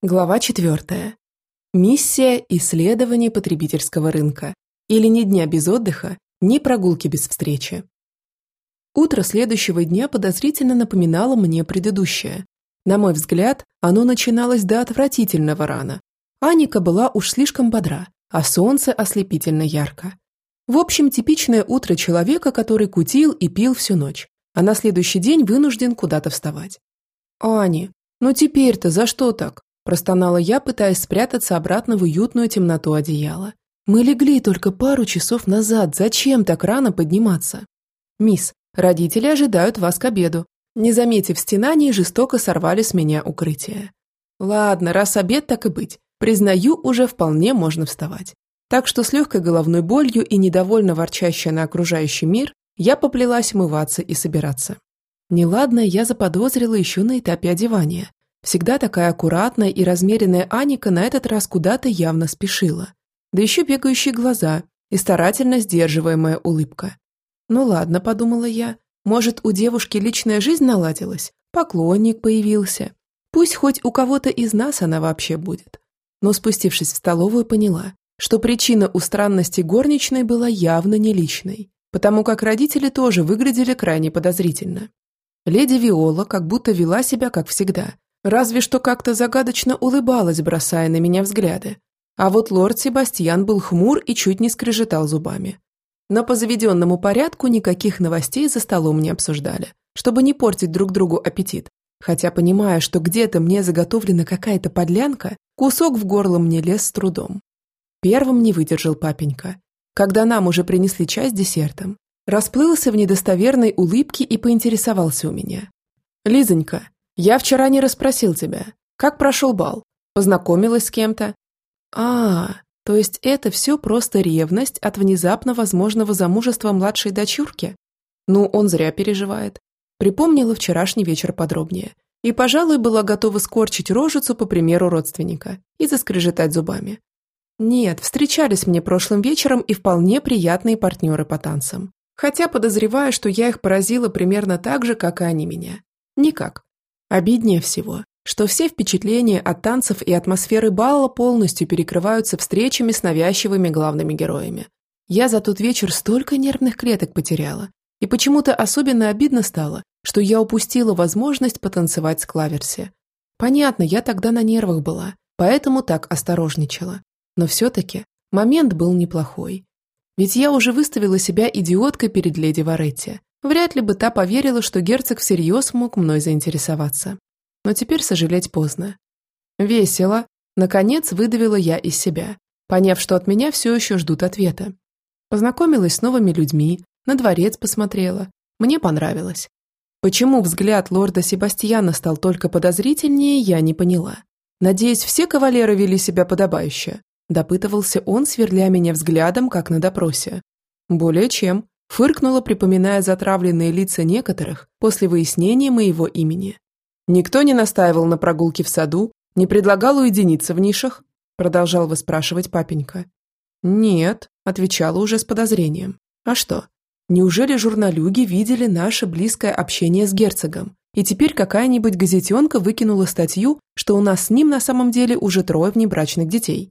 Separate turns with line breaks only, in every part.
Глава 4. Миссия исследования потребительского рынка. Или ни дня без отдыха, ни прогулки без встречи. Утро следующего дня подозрительно напоминало мне предыдущее. На мой взгляд, оно начиналось до отвратительного рано. Аника была уж слишком бодра, а солнце ослепительно ярко. В общем, типичное утро человека, который кутил и пил всю ночь, а на следующий день вынужден куда-то вставать. «Ани, ну теперь-то за что так?» Простонала я, пытаясь спрятаться обратно в уютную темноту одеяла. Мы легли только пару часов назад. Зачем так рано подниматься? Мисс, родители ожидают вас к обеду. Не заметив стенаний, жестоко сорвали с меня укрытие. Ладно, раз обед, так и быть. Признаю, уже вполне можно вставать. Так что с легкой головной болью и недовольно ворчащая на окружающий мир, я поплелась умываться и собираться. Неладное я заподозрила еще на этапе одевания. Всегда такая аккуратная и размеренная Аника на этот раз куда-то явно спешила. Да еще бегающие глаза и старательно сдерживаемая улыбка. «Ну ладно», – подумала я, – «может, у девушки личная жизнь наладилась? Поклонник появился. Пусть хоть у кого-то из нас она вообще будет». Но спустившись в столовую, поняла, что причина у странности горничной была явно не личной, потому как родители тоже выглядели крайне подозрительно. Леди Виола как будто вела себя как всегда – Разве что как-то загадочно улыбалась, бросая на меня взгляды. А вот лорд Себастьян был хмур и чуть не скрежетал зубами. Но по заведенному порядку никаких новостей за столом не обсуждали, чтобы не портить друг другу аппетит. Хотя, понимая, что где-то мне заготовлена какая-то подлянка, кусок в горло мне лез с трудом. Первым не выдержал папенька. Когда нам уже принесли чай с десертом, расплылся в недостоверной улыбке и поинтересовался у меня. «Лизонька, я вчера не расспросил тебя. Как прошел бал? Познакомилась с кем-то? А, то есть это все просто ревность от внезапно возможного замужества младшей дочурки? Ну, он зря переживает. Припомнила вчерашний вечер подробнее. И, пожалуй, была готова скорчить рожицу по примеру родственника и заскрежетать зубами. Нет, встречались мне прошлым вечером и вполне приятные партнеры по танцам. Хотя подозреваю, что я их поразила примерно так же, как и они меня. Никак. Обиднее всего, что все впечатления от танцев и атмосферы бала полностью перекрываются встречами с навязчивыми главными героями. Я за тот вечер столько нервных клеток потеряла. И почему-то особенно обидно стало, что я упустила возможность потанцевать с Клаверси. Понятно, я тогда на нервах была, поэтому так осторожничала. Но все-таки момент был неплохой. Ведь я уже выставила себя идиоткой перед леди Варетти, Вряд ли бы та поверила, что герцог всерьез мог мной заинтересоваться. Но теперь сожалеть поздно. Весело. Наконец выдавила я из себя, поняв, что от меня все еще ждут ответа. Познакомилась с новыми людьми, на дворец посмотрела. Мне понравилось. Почему взгляд лорда Себастьяна стал только подозрительнее, я не поняла. Надеюсь, все кавалеры вели себя подобающе. Допытывался он, сверля меня взглядом, как на допросе. Более чем. Фыркнула, припоминая затравленные лица некоторых после выяснения моего имени. Никто не настаивал на прогулке в саду, не предлагал уединиться в нишах, продолжал выспрашивать папенька. Нет, отвечала уже с подозрением. А что? Неужели журналюги видели наше близкое общение с герцогом, и теперь какая-нибудь газетенка выкинула статью, что у нас с ним на самом деле уже трое внебрачных детей?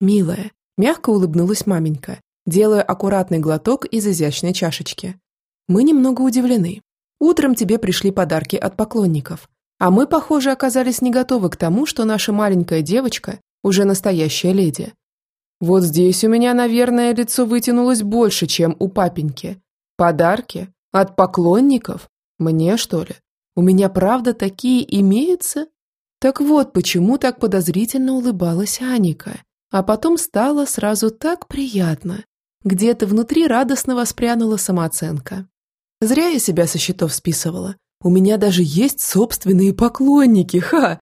Милая, мягко улыбнулась маменька делая аккуратный глоток из изящной чашечки. Мы немного удивлены. Утром тебе пришли подарки от поклонников, а мы, похоже, оказались не готовы к тому, что наша маленькая девочка уже настоящая леди. Вот здесь у меня, наверное, лицо вытянулось больше, чем у папеньки. Подарки? От поклонников? Мне, что ли? У меня правда такие имеются? Так вот, почему так подозрительно улыбалась Аника. А потом стало сразу так приятно. Где-то внутри радостно воспрянула самооценка. Зря я себя со счетов списывала. У меня даже есть собственные поклонники, ха!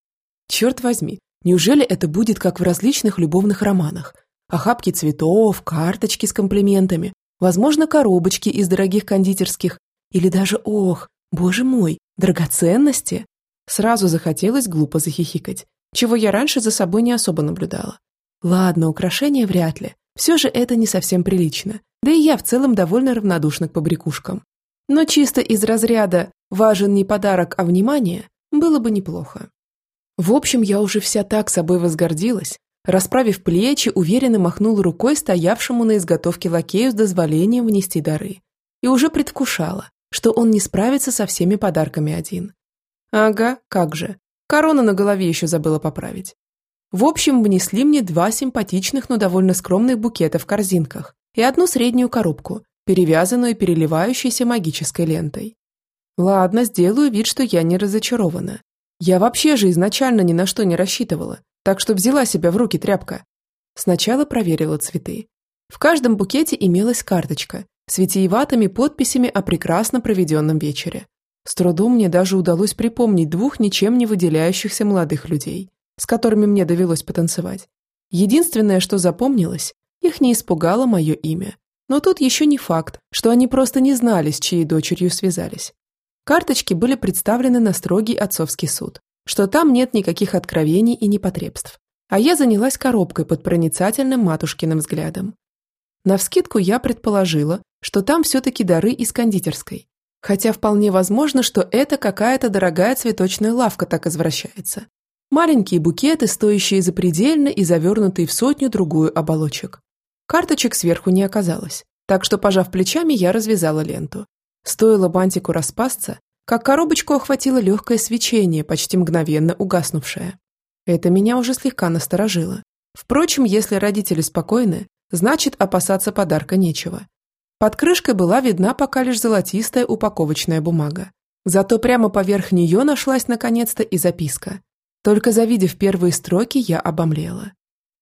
Черт возьми, неужели это будет как в различных любовных романах? Охапки цветов, карточки с комплиментами, возможно, коробочки из дорогих кондитерских, или даже, ох, боже мой, драгоценности? Сразу захотелось глупо захихикать, чего я раньше за собой не особо наблюдала. Ладно, украшения вряд ли, все же это не совсем прилично, да и я в целом довольно равнодушна к побрякушкам. Но чисто из разряда «важен не подарок, а внимание» было бы неплохо. В общем, я уже вся так собой возгордилась, расправив плечи, уверенно махнула рукой стоявшему на изготовке лакею с дозволением внести дары. И уже предвкушала, что он не справится со всеми подарками один. Ага, как же. Корона на голове еще забыла поправить. В общем, внесли мне два симпатичных, но довольно скромных букета в корзинках и одну среднюю коробку, перевязанную переливающейся магической лентой. Ладно, сделаю вид, что я не разочарована. Я вообще же изначально ни на что не рассчитывала, так что взяла себя в руки тряпка. Сначала проверила цветы. В каждом букете имелась карточка с витиеватыми подписями о прекрасно проведенном вечере. С трудом мне даже удалось припомнить двух ничем не выделяющихся молодых людей, с которыми мне довелось потанцевать. Единственное, что запомнилось, их не испугало мое имя. Но тут еще не факт, что они просто не знали, с чьей дочерью связались. Карточки были представлены на строгий отцовский суд, что там нет никаких откровений и непотребств. А я занялась коробкой под проницательным матушкиным взглядом. Навскидку я предположила, что там все-таки дары из кондитерской. Хотя вполне возможно, что это какая-то дорогая цветочная лавка так извращается. Маленькие букеты, стоящие запредельно и завернутые в сотню-другую оболочек. Карточек сверху не оказалось, так что, пожав плечами, я развязала ленту. Стоило бантику распасться, как коробочку охватило легкое свечение, почти мгновенно угаснувшее. Это меня уже слегка насторожило. Впрочем, если родители спокойны, значит опасаться подарка нечего. Под крышкой была видна пока лишь золотистая упаковочная бумага. Зато прямо поверх нее нашлась наконец-то и записка. Только завидев первые строки, я обомлела.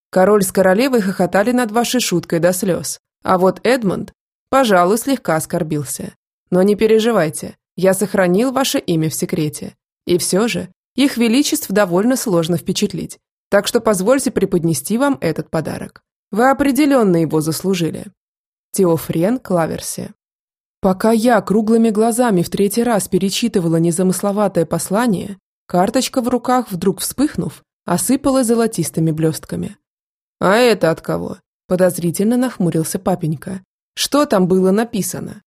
Король с королевой хохотали над вашей шуткой до слез, а вот Эдмонд, пожалуй, слегка оскорбился. Но не переживайте, я сохранил ваше имя в секрете. И все же, их величеств довольно сложно впечатлить, так что позвольте преподнести вам этот подарок. Вы определенно его заслужили. Теофрен Клаверси. Пока я круглыми глазами в третий раз перечитывала незамысловатое послание, карточка в руках, вдруг вспыхнув, осыпалась золотистыми блестками. «А это от кого?» – подозрительно нахмурился папенька. «Что там было написано?»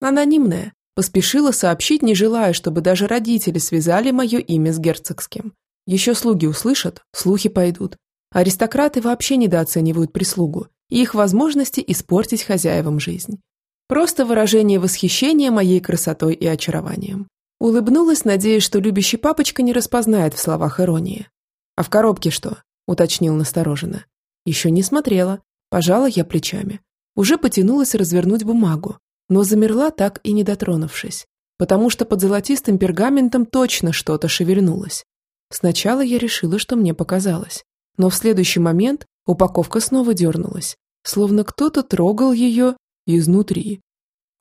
Анонимная. Поспешила сообщить, не желая, чтобы даже родители связали мое имя с герцогским. Еще слуги услышат, слухи пойдут. Аристократы вообще недооценивают прислугу и их возможности испортить хозяевам жизнь. Просто выражение восхищения моей красотой и очарованием. Улыбнулась, надеясь, что любящий папочка не распознает в словах иронии. «А в коробке что?» – уточнил настороженно. «Еще не смотрела». Пожала я плечами. Уже потянулась развернуть бумагу, но замерла так и не дотронувшись, потому что под золотистым пергаментом точно что-то шевельнулось. Сначала я решила, что мне показалось, но в следующий момент упаковка снова дернулась, словно кто-то трогал ее изнутри.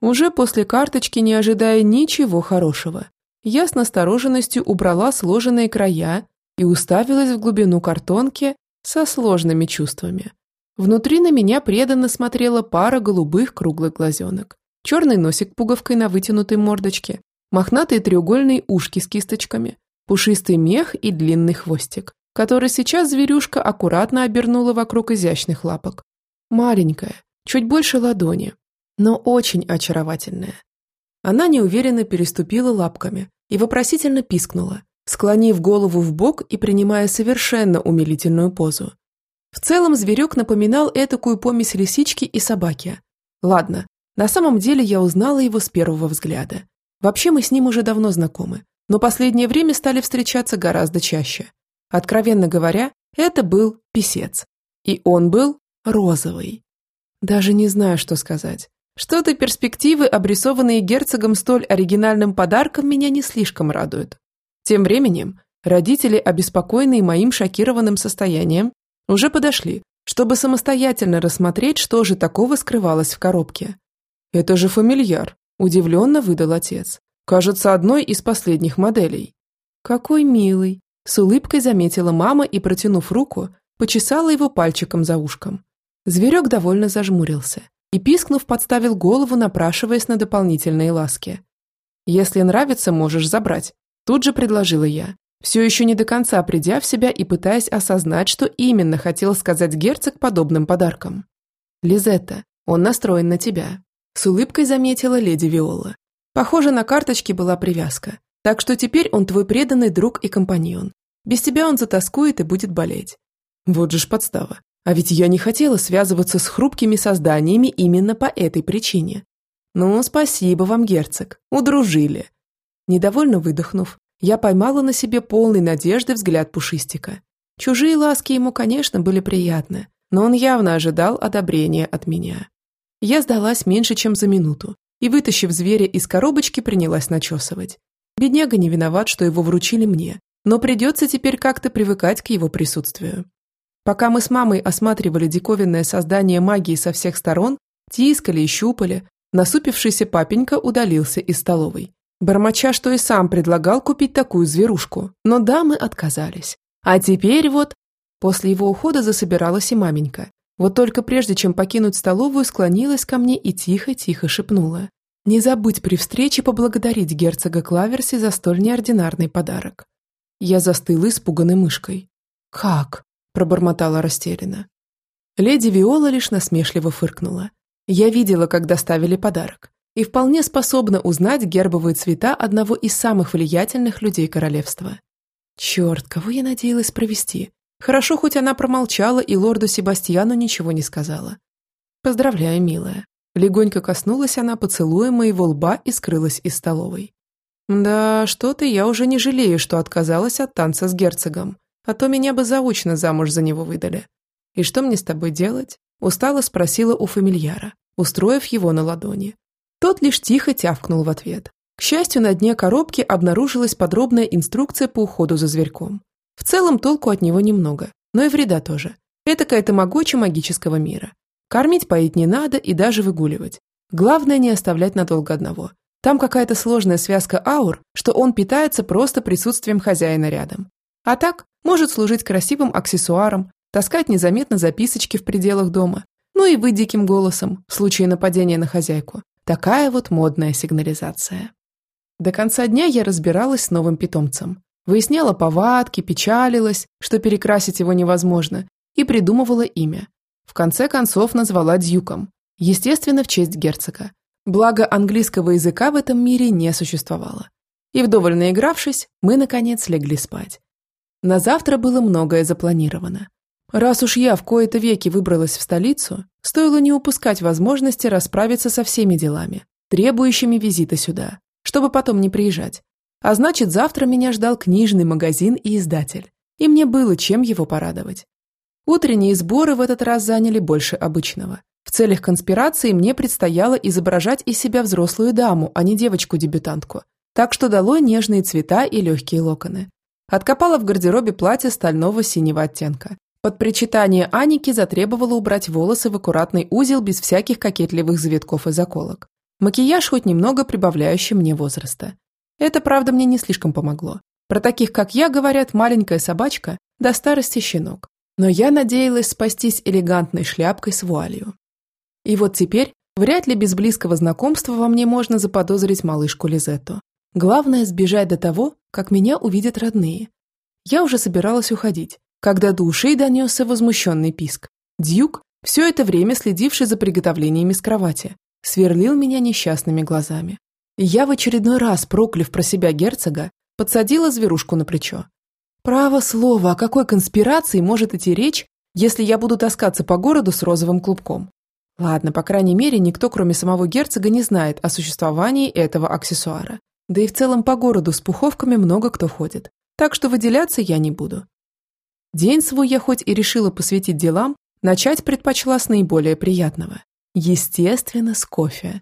Уже после карточки, не ожидая ничего хорошего, я с настороженностью убрала сложенные края и уставилась в глубину картонки со сложными чувствами. Внутри на меня преданно смотрела пара голубых круглых глазенок черный носик пуговкой на вытянутой мордочке, мохнатые треугольные ушки с кисточками, пушистый мех и длинный хвостик, который сейчас зверюшка аккуратно обернула вокруг изящных лапок. Маленькая, чуть больше ладони, но очень очаровательная. Она неуверенно переступила лапками и вопросительно пискнула, склонив голову в бок и принимая совершенно умилительную позу. В целом зверек напоминал этакую помесь лисички и собаки. Ладно, на самом деле я узнала его с первого взгляда. Вообще мы с ним уже давно знакомы, но последнее время стали встречаться гораздо чаще. Откровенно говоря, это был писец. И он был розовый. Даже не знаю, что сказать. Что-то перспективы, обрисованные герцогом столь оригинальным подарком, меня не слишком радуют. Тем временем родители, обеспокоенные моим шокированным состоянием, уже подошли, чтобы самостоятельно рассмотреть, что же такого скрывалось в коробке. «Это же фамильяр», – удивленно выдал отец. «Кажется, одной из последних моделей». «Какой милый», – с улыбкой заметила мама и, протянув руку, почесала его пальчиком за ушком. Зверек довольно зажмурился и, пискнув, подставил голову, напрашиваясь на дополнительные ласки. «Если нравится, можешь забрать», – тут же предложила я, все еще не до конца придя в себя и пытаясь осознать, что именно хотел сказать герцог подобным подарком. «Лизетта, он настроен на тебя. С улыбкой заметила леди Виола. Похоже, на карточке была привязка. Так что теперь он твой преданный друг и компаньон. Без тебя он затаскует и будет болеть. Вот же ж подстава. А ведь я не хотела связываться с хрупкими созданиями именно по этой причине. Ну, спасибо вам, герцог, удружили. Недовольно выдохнув, я поймала на себе полный надежды взгляд Пушистика. Чужие ласки ему, конечно, были приятны, но он явно ожидал одобрения от меня. Я сдалась меньше, чем за минуту, и, вытащив зверя из коробочки, принялась начесывать. Бедняга не виноват, что его вручили мне, но придется теперь как-то привыкать к его присутствию. Пока мы с мамой осматривали диковинное создание магии со всех сторон, тискали и щупали, насупившийся папенька удалился из столовой. Бормоча, что и сам предлагал купить такую зверушку, но дамы отказались. А теперь вот... После его ухода засобиралась и маменька. Вот только прежде чем покинуть столовую, склонилась ко мне и тихо-тихо шепнула. Не забудь при встрече поблагодарить герцога Клаверси за столь неординарный подарок. Я застыла испуганной мышкой. «Как?» – пробормотала растерянно. Леди Виола лишь насмешливо фыркнула. Я видела, как доставили подарок, и вполне способна узнать гербовые цвета одного из самых влиятельных людей королевства. Черт, кого я надеялась провести? Хорошо, хоть она промолчала и лорду Себастьяну ничего не сказала. «Поздравляю, милая». Легонько коснулась она поцелуя моего лба и скрылась из столовой. Да, что-то я уже не жалею, что отказалась от танца с герцогом, а то меня бы заочно замуж за него выдали. И что мне с тобой делать? Устало спросила у фамильяра, устроив его на ладони. Тот лишь тихо тявкнул в ответ. К счастью, на дне коробки обнаружилась подробная инструкция по уходу за зверьком. В целом толку от него немного, но и вреда тоже. Это какая-то могуча магического мира. Кормить, поить не надо и даже выгуливать. Главное не оставлять надолго одного. Там какая-то сложная связка аур, что он питается просто присутствием хозяина рядом. А так, может служить красивым аксессуаром, таскать незаметно записочки в пределах дома, ну и быть диким голосом в случае нападения на хозяйку. Такая вот модная сигнализация. До конца дня я разбиралась с новым питомцем. Выясняла повадки, печалилась, что перекрасить его невозможно, и придумывала имя. В конце концов назвала Дьюком, естественно, в честь герцога. Благо английского языка в этом мире не существовало. И вдоволь наигравшись, мы, наконец, легли спать. На завтра было многое запланировано. Раз уж я в кои-то веки выбралась в столицу, стоило не упускать возможности расправиться со всеми делами, требующими визита сюда, чтобы потом не приезжать. А значит, завтра меня ждал книжный магазин и издатель, и мне было чем его порадовать. Утренние сборы в этот раз заняли больше обычного. В целях конспирации мне предстояло изображать из себя взрослую даму, а не девочку-дебютантку. Так что дало нежные цвета и легкие локоны. Откопала в гардеробе платье стального синего оттенка. Под причитание Аники затребовала убрать волосы в аккуратный узел без всяких кокетливых завитков и заколок. Макияж хоть немного прибавляющий мне возраста. Это, правда, мне не слишком помогло. Про таких, как я, говорят, маленькая собачка, до старости щенок. Но я надеялась спастись элегантной шляпкой с вуалью. И вот теперь вряд ли без близкого знакомства во мне можно заподозрить малышку Лизетту. Главное – сбежать до того, как меня увидят родные. Я уже собиралась уходить, когда до ушей донесся возмущенный писк. Дьюк, все это время следивший за приготовлениями с кровати, сверлил меня несчастными глазами. я в очередной раз, прокляв про себя герцога, подсадила зверушку на плечо. Право слово, о какой конспирации может идти речь, если я буду таскаться по городу с розовым клубком? Ладно, по крайней мере, никто, кроме самого герцога, не знает о существовании этого аксессуара. Да и в целом по городу с пуховками много кто ходит. Так что выделяться я не буду. День свой я хоть и решила посвятить делам, начать предпочла с наиболее приятного. Естественно, с кофе.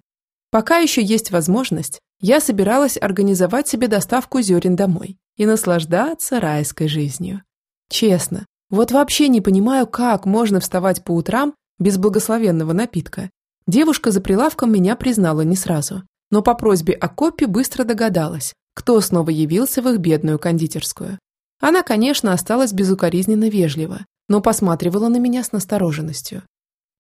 Пока еще есть возможность, я собиралась организовать себе доставку зерен домой и наслаждаться райской жизнью. Честно, вот вообще не понимаю, как можно вставать по утрам без благословенного напитка. Девушка за прилавком меня признала не сразу, но по просьбе о копе быстро догадалась, кто снова явился в их бедную кондитерскую. Она, конечно, осталась безукоризненно вежлива, но посматривала на меня с настороженностью.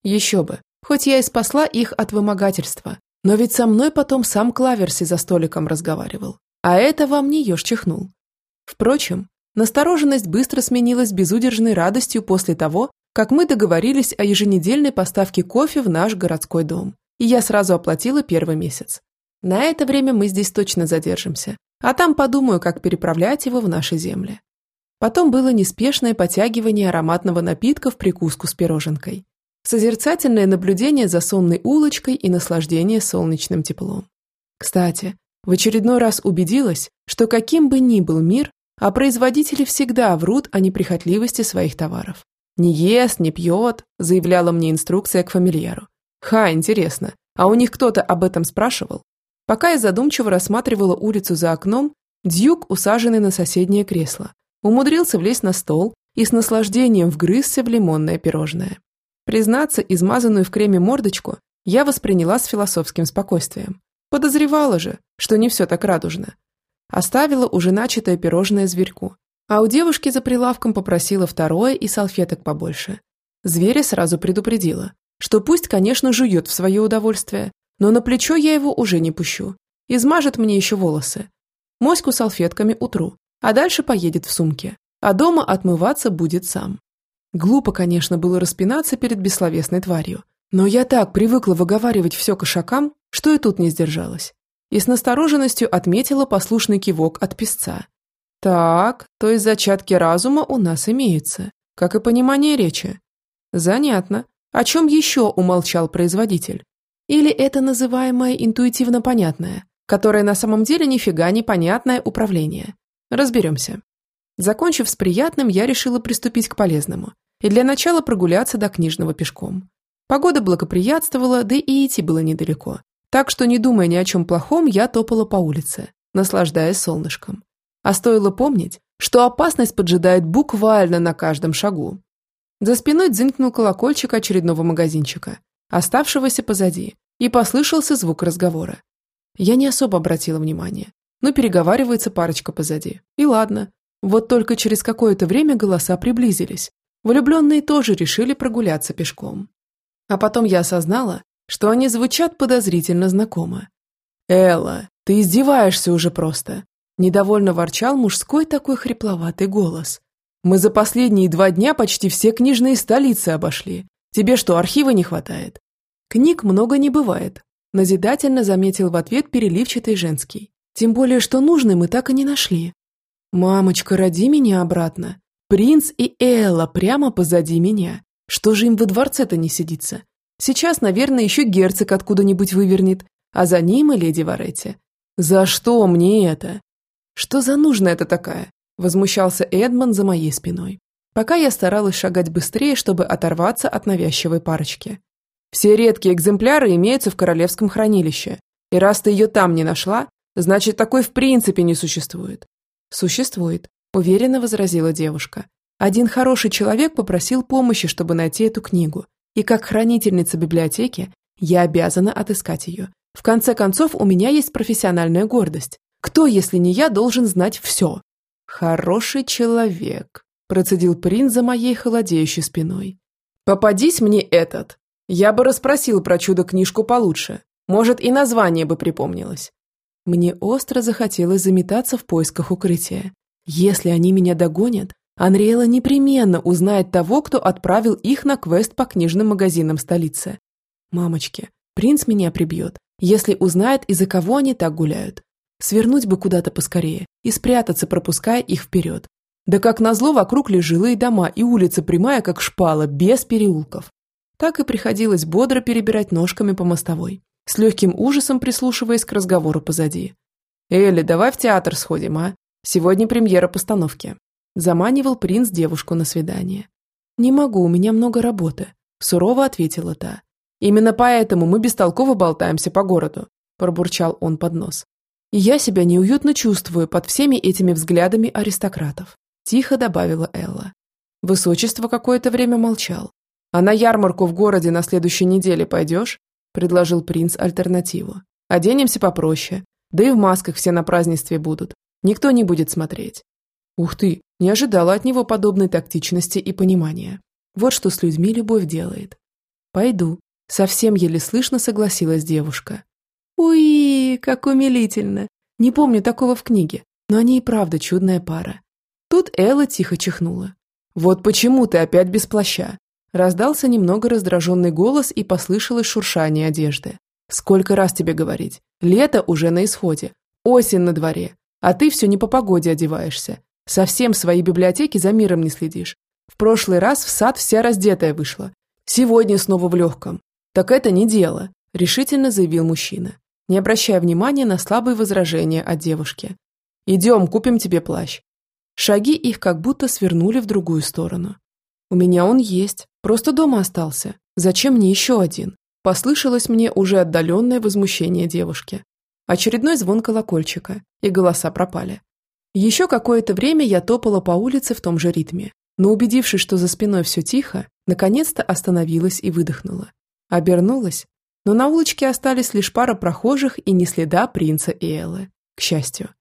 Еще бы, хоть я и спасла их от вымогательства, но ведь со мной потом сам Клаверси за столиком разговаривал, а это вам не ешь чихнул. Впрочем, настороженность быстро сменилась безудержной радостью после того, как мы договорились о еженедельной поставке кофе в наш городской дом, и я сразу оплатила первый месяц. На это время мы здесь точно задержимся, а там подумаю, как переправлять его в наши земли. Потом было неспешное потягивание ароматного напитка в прикуску с пироженкой. Созерцательное наблюдение за сонной улочкой и наслаждение солнечным теплом. Кстати, в очередной раз убедилась, что каким бы ни был мир, а производители всегда врут о неприхотливости своих товаров. «Не ест, не пьет», – заявляла мне инструкция к фамильяру. «Ха, интересно, а у них кто-то об этом спрашивал?» Пока я задумчиво рассматривала улицу за окном, Дьюк, усаженный на соседнее кресло, умудрился влезть на стол и с наслаждением вгрызся в лимонное пирожное. Признаться, измазанную в креме мордочку я восприняла с философским спокойствием. Подозревала же, что не все так радужно. Оставила уже начатое пирожное зверьку, а у девушки за прилавком попросила второе и салфеток побольше. Зверя сразу предупредила, что пусть, конечно, жует в свое удовольствие, но на плечо я его уже не пущу. Измажет мне еще волосы. Моську салфетками утру, а дальше поедет в сумке, а дома отмываться будет сам. Глупо, конечно, было распинаться перед бессловесной тварью, но я так привыкла выговаривать все кошакам, что и тут не сдержалась. И с настороженностью отметила послушный кивок от песца. Так, то есть зачатки разума у нас имеются, как и понимание речи. Занятно. О чем еще умолчал производитель? Или это называемое интуитивно понятное, которое на самом деле нифига не понятное управление? Разберемся. Закончив с приятным, я решила приступить к полезному и для начала прогуляться до книжного пешком. Погода благоприятствовала, да и идти было недалеко. Так что, не думая ни о чем плохом, я топала по улице, наслаждаясь солнышком. А стоило помнить, что опасность поджидает буквально на каждом шагу. За спиной дзынькнул колокольчик очередного магазинчика, оставшегося позади, и послышался звук разговора. Я не особо обратила внимание, но переговаривается парочка позади. И ладно. Вот только через какое-то время голоса приблизились. Влюбленные тоже решили прогуляться пешком. А потом я осознала, что они звучат подозрительно знакомо. «Элла, ты издеваешься уже просто!» Недовольно ворчал мужской такой хрипловатый голос. «Мы за последние два дня почти все книжные столицы обошли. Тебе что, архива не хватает?» «Книг много не бывает», назидательно заметил в ответ переливчатый женский. Тем более, что нужный мы так и не нашли. «Мамочка, роди меня обратно. Принц и Элла прямо позади меня. Что же им во дворце-то не сидится? Сейчас, наверное, еще герцог откуда-нибудь вывернет, а за ним и леди Варетти. За что мне это? Что за нужная это такая? Возмущался Эдмон за моей спиной. Пока я старалась шагать быстрее, чтобы оторваться от навязчивой парочки. Все редкие экземпляры имеются в королевском хранилище. И раз ты ее там не нашла, Значит, такой в принципе не существует. Существует, уверенно возразила девушка. Один хороший человек попросил помощи, чтобы найти эту книгу. И как хранительница библиотеки, я обязана отыскать ее. В конце концов, у меня есть профессиональная гордость. Кто, если не я, должен знать все? Хороший человек, процедил принц за моей холодеющей спиной. Попадись мне этот. Я бы расспросил про чудо-книжку получше. Может, и название бы припомнилось. Мне остро захотелось заметаться в поисках укрытия. Если они меня догонят, Анриэла непременно узнает того, кто отправил их на квест по книжным магазинам столицы. Мамочки, принц меня прибьет, если узнает, из-за кого они так гуляют. Свернуть бы куда-то поскорее и спрятаться, пропуская их вперед. Да как назло, вокруг лишь жилые дома и улица прямая, как шпала, без переулков. Так и приходилось бодро перебирать ножками по мостовой с легким ужасом прислушиваясь к разговору позади. «Элли, давай в театр сходим, а? Сегодня премьера постановки». Заманивал принц девушку на свидание. «Не могу, у меня много работы», – сурово ответила та. «Именно поэтому мы бестолково болтаемся по городу», – пробурчал он под нос. «И я себя неуютно чувствую под всеми этими взглядами аристократов», – тихо добавила Элла. Высочество какое-то время молчал. «А на ярмарку в городе на следующей неделе пойдешь?» – предложил принц альтернативу. «Оденемся попроще. Да и в масках все на празднестве будут. Никто не будет смотреть». Ух ты, не ожидала от него подобной тактичности и понимания. Вот что с людьми любовь делает. «Пойду», – совсем еле слышно согласилась девушка. «Уи, как умилительно! Не помню такого в книге, но они и правда чудная пара». Тут Элла тихо чихнула. «Вот почему ты опять без плаща? Раздался немного раздраженный голос и послышалось шуршание одежды. «Сколько раз тебе говорить? Лето уже на исходе. Осень на дворе. А ты все не по погоде одеваешься. Совсем своей библиотеки за миром не следишь. В прошлый раз в сад вся раздетая вышла. Сегодня снова в легком. Так это не дело, решительно заявил мужчина, не обращая внимания на слабые возражения от девушки. Идем, купим тебе плащ. Шаги их как будто свернули в другую сторону. У меня он есть, просто дома остался. Зачем мне еще один? Послышалось мне уже отдаленное возмущение девушки. Очередной звон колокольчика, и голоса пропали. Еще какое-то время я топала по улице в том же ритме, но убедившись, что за спиной все тихо, наконец-то остановилась и выдохнула. Обернулась, но на улочке остались лишь пара прохожих и не следа принца и Эллы, к счастью.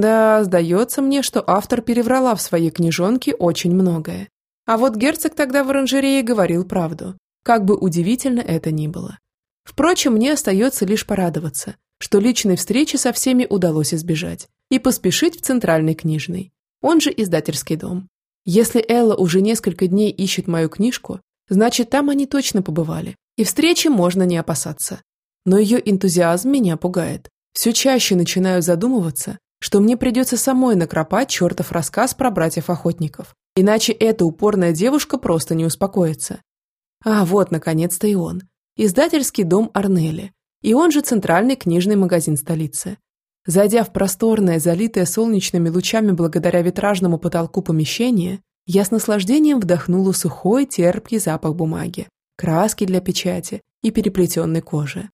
Да, сдается мне, что автор переврала в своей книжонке очень многое. А вот герцог тогда в оранжерее говорил правду, как бы удивительно это ни было. Впрочем, мне остается лишь порадоваться, что личной встречи со всеми удалось избежать, и поспешить в центральный книжный, он же издательский дом. Если Элла уже несколько дней ищет мою книжку, значит, там они точно побывали, и встречи можно не опасаться. Но ее энтузиазм меня пугает. Все чаще начинаю задумываться, что мне придется самой накропать чертов рассказ про братьев-охотников, иначе эта упорная девушка просто не успокоится. А вот, наконец-то и он. Издательский дом Арнели, и он же центральный книжный магазин столицы. Зайдя в просторное, залитое солнечными лучами благодаря витражному потолку помещение, я с наслаждением вдохнула сухой, терпкий запах бумаги, краски для печати и переплетенной кожи.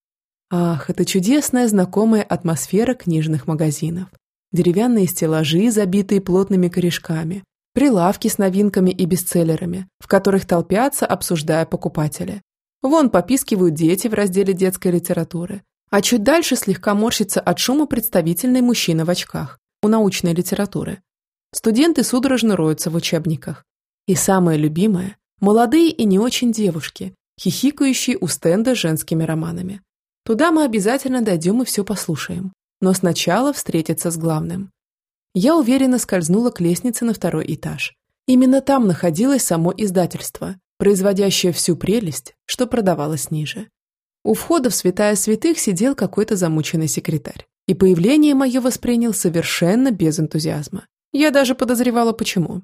Ах, это чудесная знакомая атмосфера книжных магазинов. Деревянные стеллажи, забитые плотными корешками, прилавки с новинками и бестселлерами, в которых толпятся, обсуждая покупатели. Вон попискивают дети в разделе детской литературы. А чуть дальше слегка морщится от шума представительный мужчина в очках у научной литературы. Студенты судорожно роются в учебниках. И самое любимое – молодые и не очень девушки, хихикающие у стенда женскими романами. Туда мы обязательно дойдем и все послушаем. Но сначала встретиться с главным. Я уверенно скользнула к лестнице на второй этаж. Именно там находилось само издательство, производящая всю прелесть, что продавалось ниже. У входа в святая святых сидел какой-то замученный секретарь, и появление мое воспринял совершенно без энтузиазма. Я даже подозревала, почему.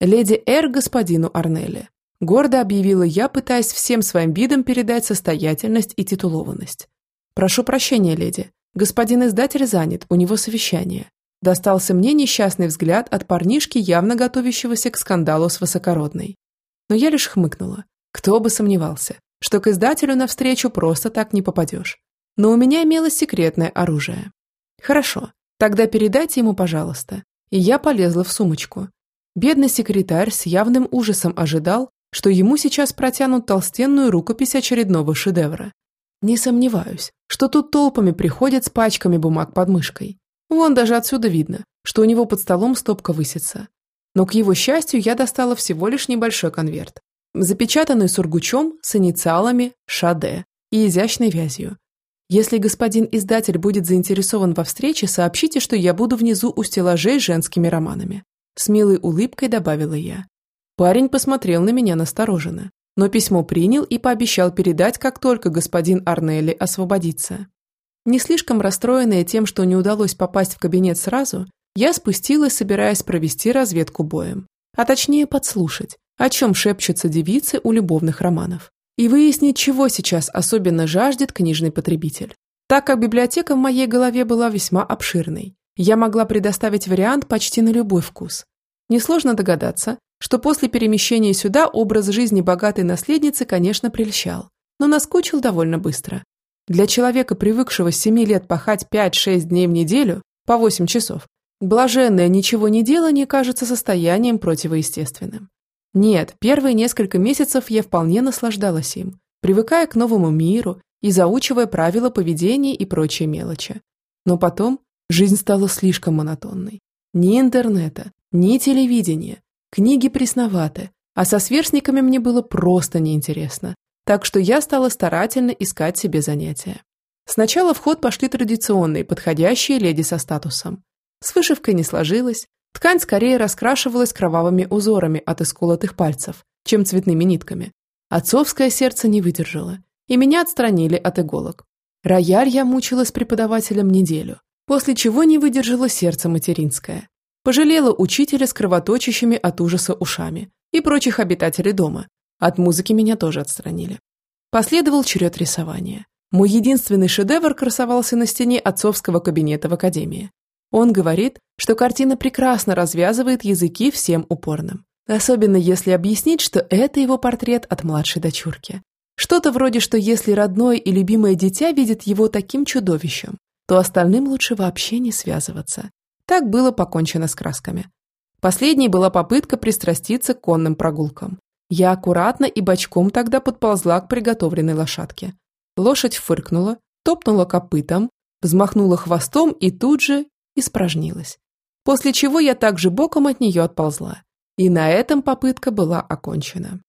«Леди Эр господину Арнелли», – гордо объявила я, пытаясь всем своим видом передать состоятельность и титулованность. «Прошу прощения, леди. Господин издатель занят, у него совещание». Достался мне несчастный взгляд от парнишки, явно готовящегося к скандалу с высокородной но я лишь хмыкнула. Кто бы сомневался, что к издателю навстречу просто так не попадешь. Но у меня имелось секретное оружие. Хорошо, тогда передайте ему, пожалуйста. И я полезла в сумочку. Бедный секретарь с явным ужасом ожидал, что ему сейчас протянут толстенную рукопись очередного шедевра. Не сомневаюсь, что тут толпами приходят с пачками бумаг под мышкой. Вон даже отсюда видно, что у него под столом стопка высится. Но, к его счастью, я достала всего лишь небольшой конверт, запечатанный сургучом с инициалами «Шаде» и изящной вязью. Если господин издатель будет заинтересован во встрече, сообщите, что я буду внизу у стеллажей с женскими романами. С милой улыбкой добавила я. Парень посмотрел на меня настороженно, но письмо принял и пообещал передать, как только господин Арнелли освободится. Не слишком расстроенная тем, что не удалось попасть в кабинет сразу, я спустилась, собираясь провести разведку боем, а точнее подслушать, о чем шепчутся девицы у любовных романов, и выяснить, чего сейчас особенно жаждет книжный потребитель. Так как библиотека в моей голове была весьма обширной, я могла предоставить вариант почти на любой вкус. Несложно догадаться, что после перемещения сюда образ жизни богатой наследницы, конечно, прельщал, но наскучил довольно быстро. Для человека, привыкшего с 7 лет пахать 5-6 дней в неделю, по 8 часов, Блаженное ничего не делание кажется состоянием противоестественным. Нет, первые несколько месяцев я вполне наслаждалась им, привыкая к новому миру и заучивая правила поведения и прочие мелочи. Но потом жизнь стала слишком монотонной. Ни интернета, ни телевидения, книги пресноваты, а со сверстниками мне было просто неинтересно, так что я стала старательно искать себе занятия. Сначала в ход пошли традиционные, подходящие леди со статусом. С вышивкой не сложилось, ткань скорее раскрашивалась кровавыми узорами от исколотых пальцев, чем цветными нитками. Отцовское сердце не выдержало, и меня отстранили от иголок. Рояль я мучила с преподавателем неделю, после чего не выдержало сердце материнское. Пожалела учителя с кровоточащими от ужаса ушами и прочих обитателей дома. От музыки меня тоже отстранили. Последовал черед рисования. Мой единственный шедевр красовался на стене отцовского кабинета в академии. Он говорит, что картина прекрасно развязывает языки всем упорным. Особенно если объяснить, что это его портрет от младшей дочурки. Что-то вроде, что если родное и любимое дитя видит его таким чудовищем, то остальным лучше вообще не связываться. Так было покончено с красками. Последней была попытка пристраститься к конным прогулкам. Я аккуратно и бочком тогда подползла к приготовленной лошадке. Лошадь фыркнула, топнула копытом, взмахнула хвостом и тут же испражнилась. После чего я также боком от нее отползла. И на этом попытка была окончена.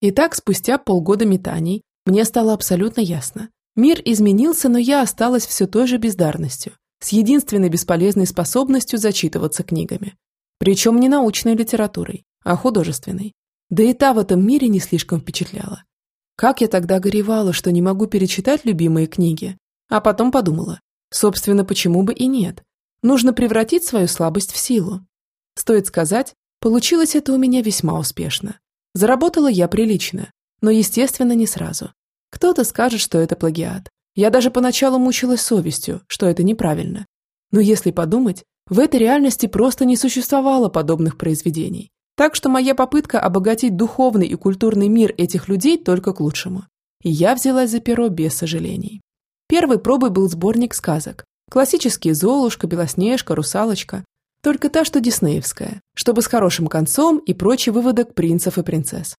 Итак, спустя полгода метаний, мне стало абсолютно ясно. Мир изменился, но я осталась все той же бездарностью, с единственной бесполезной способностью зачитываться книгами. Причем не научной литературой, а художественной. Да и та в этом мире не слишком впечатляла. Как я тогда горевала, что не могу перечитать любимые книги. А потом подумала, собственно, почему бы и нет. Нужно превратить свою слабость в силу. Стоит сказать, получилось это у меня весьма успешно. Заработала я прилично, но, естественно, не сразу. Кто-то скажет, что это плагиат. Я даже поначалу мучилась совестью, что это неправильно. Но если подумать, в этой реальности просто не существовало подобных произведений. Так что моя попытка обогатить духовный и культурный мир этих людей только к лучшему. И я взялась за перо без сожалений. Первой пробой был сборник сказок. Классические «Золушка», «Белоснежка», «Русалочка». Только та, что диснеевская, чтобы с хорошим концом и прочий выводок принцев и принцесс.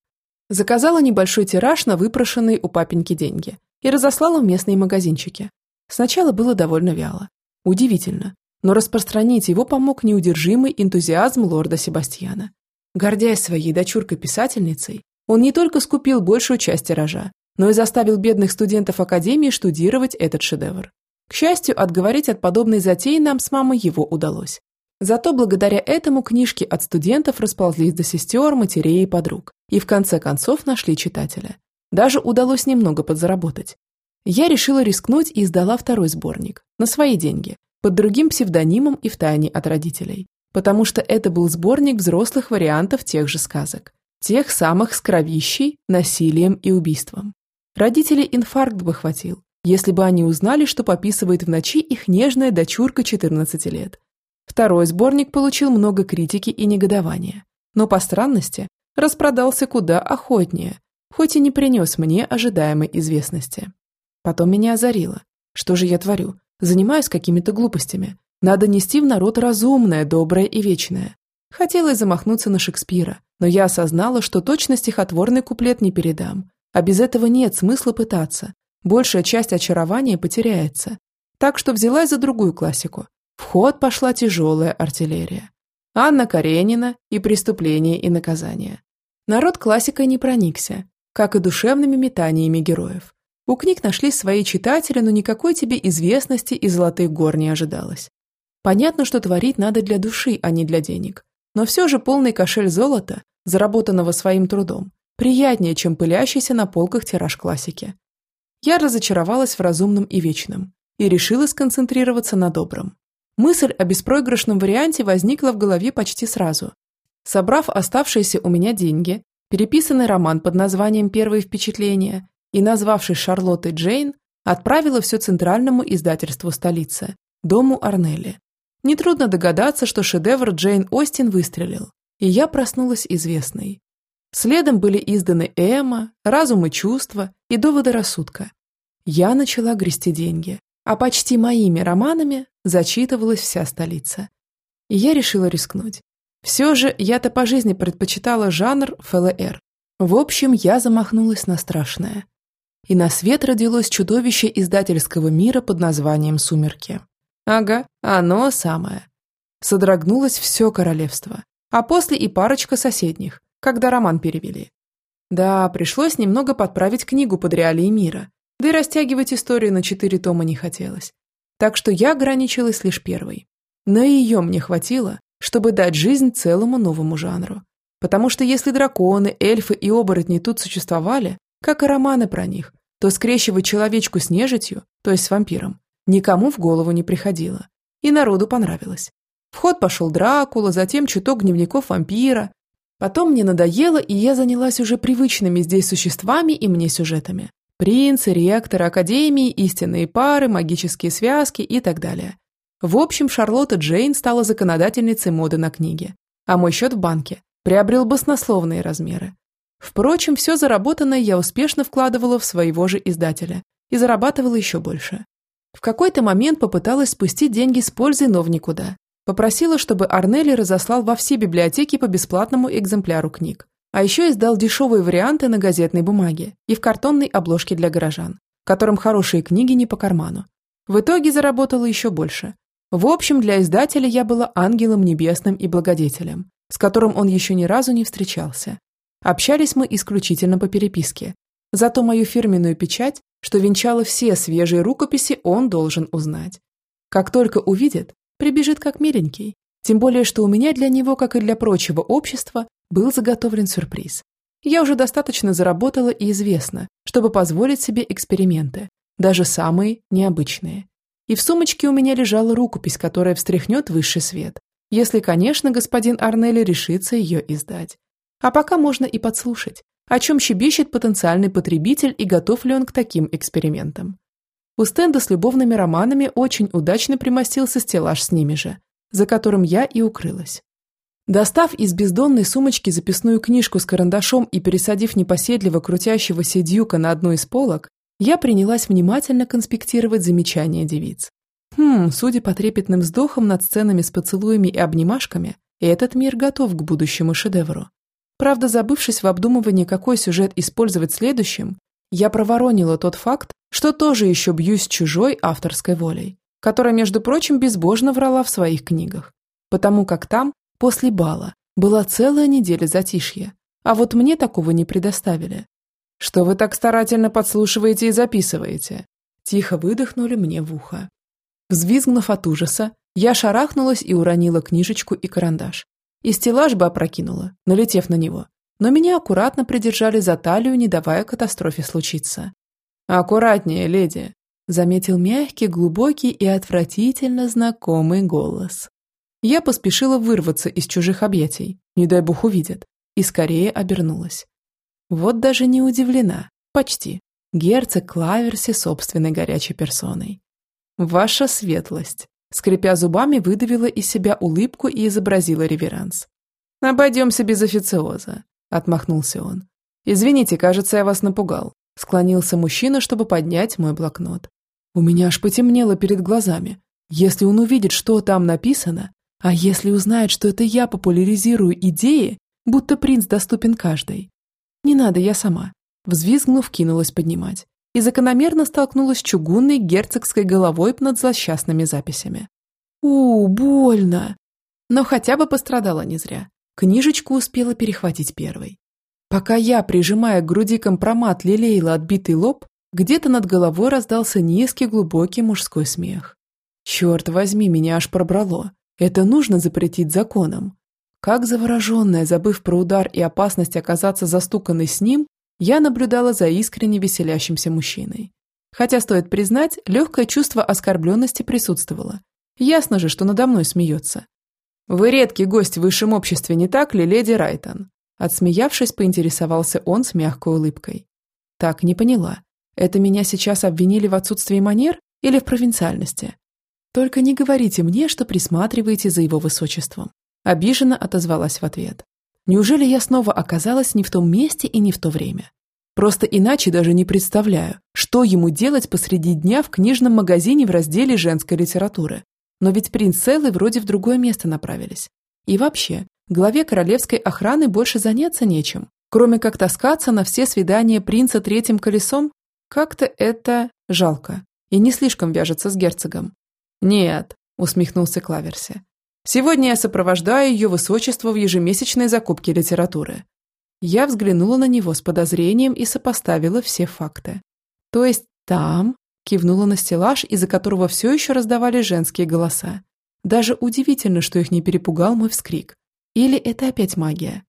Заказала небольшой тираж на выпрошенные у папеньки деньги и разослала в местные магазинчики. Сначала было довольно вяло. Удивительно, но распространить его помог неудержимый энтузиазм лорда Себастьяна. Гордясь своей дочуркой-писательницей, он не только скупил большую часть тиража, но и заставил бедных студентов Академии штудировать этот шедевр. К счастью, отговорить от подобной затеи нам с мамой его удалось. Зато благодаря этому книжки от студентов расползлись до сестер, матерей и подруг, и в конце концов нашли читателя. Даже удалось немного подзаработать. Я решила рискнуть и издала второй сборник, на свои деньги, под другим псевдонимом и втайне от родителей потому что это был сборник взрослых вариантов тех же сказок, тех самых с кровищей, насилием и убийством. Родители инфаркт бы хватил, если бы они узнали, что пописывает в ночи их нежная дочурка 14 лет. Второй сборник получил много критики и негодования, но по странности распродался куда охотнее, хоть и не принес мне ожидаемой известности. Потом меня озарило. Что же я творю? Занимаюсь какими-то глупостями. Надо нести в народ разумное, доброе и вечное. Хотелось замахнуться на Шекспира, но я осознала, что точно стихотворный куплет не передам. А без этого нет смысла пытаться. Большая часть очарования потеряется. Так что взялась за другую классику. В ход пошла тяжелая артиллерия. Анна Каренина и «Преступление и наказание». Народ классикой не проникся, как и душевными метаниями героев. У книг нашли свои читатели, но никакой тебе известности и золотых гор не ожидалось. Понятно, что творить надо для души, а не для денег. Но все же полный кошель золота, заработанного своим трудом, приятнее, чем пылящийся на полках тираж классики. Я разочаровалась в разумном и вечном и решила сконцентрироваться на добром. Мысль о беспроигрышном варианте возникла в голове почти сразу. Собрав оставшиеся у меня деньги, переписанный роман под названием «Первые впечатления» и назвавшись Шарлоттой Джейн, отправила все центральному издательству столицы, дому Арнелли. Нетрудно догадаться, что шедевр Джейн Остин выстрелил, и я проснулась известной. Следом были изданы Эма, Разум и чувства и Доводы рассудка. Я начала грести деньги, а почти моими романами зачитывалась вся столица. И я решила рискнуть. Все же я-то по жизни предпочитала жанр ФЛР. В общем, я замахнулась на страшное. И на свет родилось чудовище издательского мира под названием «Сумерки». Ага, оно самое. Содрогнулось все королевство, а после и парочка соседних, когда роман перевели. Да, пришлось немного подправить книгу под реалии мира, да и растягивать историю на четыре тома не хотелось. Так что я ограничилась лишь первой. Но ее мне хватило, чтобы дать жизнь целому новому жанру. Потому что если драконы, эльфы и оборотни тут существовали, как и романы про них, то скрещивать человечку с нежитью, то есть с вампиром, никому в голову не приходило. И народу понравилось. В ход пошел Дракула, затем чуток дневников вампира. Потом мне надоело, и я занялась уже привычными здесь существами и мне сюжетами. Принцы, ректоры, академии, истинные пары, магические связки и так далее. В общем, Шарлотта Джейн стала законодательницей моды на книги, а мой счет в банке приобрел баснословные размеры. Впрочем, все заработанное я успешно вкладывала в своего же издателя и зарабатывала еще больше. В какой-то момент попыталась спустить деньги с пользой, но в никуда. Попросила, чтобы Арнелли разослал во все библиотеки по бесплатному экземпляру книг. А еще издал дешевые варианты на газетной бумаге и в картонной обложке для горожан, которым хорошие книги не по карману. В итоге заработала еще больше. В общем, для издателя я была ангелом небесным и благодетелем, с которым он еще ни разу не встречался. Общались мы исключительно по переписке. Зато мою фирменную печать, что венчала все свежие рукописи, он должен узнать. Как только увидит, прибежит как миленький. Тем более, что у меня для него, как и для прочего общества, был заготовлен сюрприз. Я уже достаточно заработала и известна, чтобы позволить себе эксперименты, даже самые необычные. И в сумочке у меня лежала рукопись, которая встряхнет высший свет, если, конечно, господин Арнелли решится ее издать. А пока можно и подслушать, о чем щебечет потенциальный потребитель и готов ли он к таким экспериментам. У стенда с любовными романами очень удачно примостился стеллаж с ними же, за которым я и укрылась. Достав из бездонной сумочки записную книжку с карандашом и пересадив непоседливо крутящегося дюка на одну из полок, я принялась внимательно конспектировать замечания девиц. Хм, судя по трепетным вздохам над сценами с поцелуями и обнимашками, этот мир готов к будущему шедевру. Правда, забывшись в обдумывании, какой сюжет использовать следующим, я проворонила тот факт, что тоже еще бьюсь чужой авторской волей, которая, между прочим, безбожно врала в своих книгах. Потому как там, после бала, была целая неделя затишья, а вот мне такого не предоставили. «Что вы так старательно подслушиваете и записываете?» Тихо выдохнули мне в ухо. Взвизгнув от ужаса, я шарахнулась и уронила книжечку и карандаш. И стеллаж бы опрокинула, налетев на него. Но меня аккуратно придержали за талию, не давая катастрофе случиться. «Аккуратнее, леди», – заметил мягкий, глубокий и отвратительно знакомый голос. Я поспешила вырваться из чужих объятий, не дай бог увидят, и скорее обернулась. Вот даже не удивлена, почти. Герцог Клаверси собственной горячей персоной. «Ваша светлость», Скрипя зубами, выдавила из себя улыбку и изобразила реверанс. «Обойдемся без официоза», – отмахнулся он. «Извините, кажется, я вас напугал», – склонился мужчина, чтобы поднять мой блокнот. У меня аж потемнело перед глазами. Если он увидит, что там написано, а если узнает, что это я популяризирую идеи, будто принц доступен каждой. Не надо, я сама. Взвизгнув, кинулась поднимать и закономерно столкнулась чугунной герцогской головой над злосчастными записями. у больно! Но хотя бы пострадала не зря. Книжечку успела перехватить первой. Пока я, прижимая к груди компромат, лелеяла отбитый лоб, где-то над головой раздался низкий глубокий мужской смех. Черт возьми, меня аж пробрало. Это нужно запретить законом. Как завороженная, забыв про удар и опасность оказаться застуканной с ним, я наблюдала за искренне веселящимся мужчиной. Хотя, стоит признать, легкое чувство оскорбленности присутствовало. Ясно же, что надо мной смеется. «Вы редкий гость в высшем обществе, не так ли, леди Райтон?» Отсмеявшись, поинтересовался он с мягкой улыбкой. «Так, не поняла. Это меня сейчас обвинили в отсутствии манер или в провинциальности? Только не говорите мне, что присматриваете за его высочеством». Обиженно отозвалась в ответ. Неужели я снова оказалась не в том месте и не в то время? Просто иначе даже не представляю, что ему делать посреди дня в книжном магазине в разделе женской литературы. Но ведь принц Эллой вроде в другое место направились. И вообще, главе королевской охраны больше заняться нечем, кроме как таскаться на все свидания принца третьим колесом. Как-то это жалко и не слишком вяжется с герцогом. «Нет», – усмехнулся Клаверси, Сегодня я сопровождаю ее высочество в ежемесячной закупке литературы. Я взглянула на него с подозрением и сопоставила все факты. То есть там кивнула на стеллаж, из-за которого все еще раздавали женские голоса. Даже удивительно, что их не перепугал мой вскрик. Или это опять магия?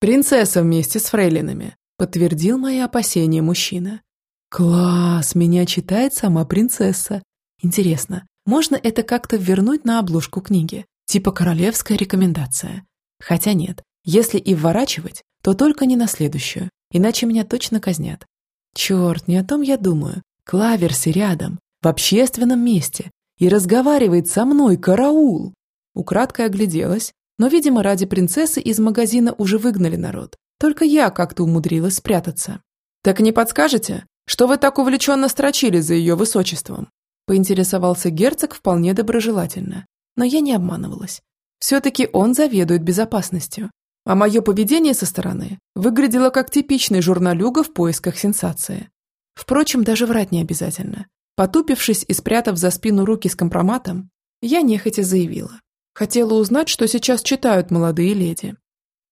«Принцесса вместе с фрейлинами», – подтвердил мои опасения мужчина. «Класс! Меня читает сама принцесса. Интересно, можно это как-то вернуть на обложку книги? Типа королевская рекомендация. Хотя нет, если и вворачивать, то только не на следующую, иначе меня точно казнят. Черт, не о том я думаю. Клаверси рядом, в общественном месте, и разговаривает со мной, караул. Украдкой огляделась, но, видимо, ради принцессы из магазина уже выгнали народ. Только я как-то умудрилась спрятаться. «Так не подскажете, что вы так увлеченно строчили за ее высочеством?» Поинтересовался герцог вполне доброжелательно, но я не обманывалась. Все-таки он заведует безопасностью, а мое поведение со стороны выглядело как типичный журналюга в поисках сенсации. Впрочем, даже врать не обязательно. Потупившись и спрятав за спину руки с компроматом, я нехотя заявила. Хотела узнать, что сейчас читают молодые леди.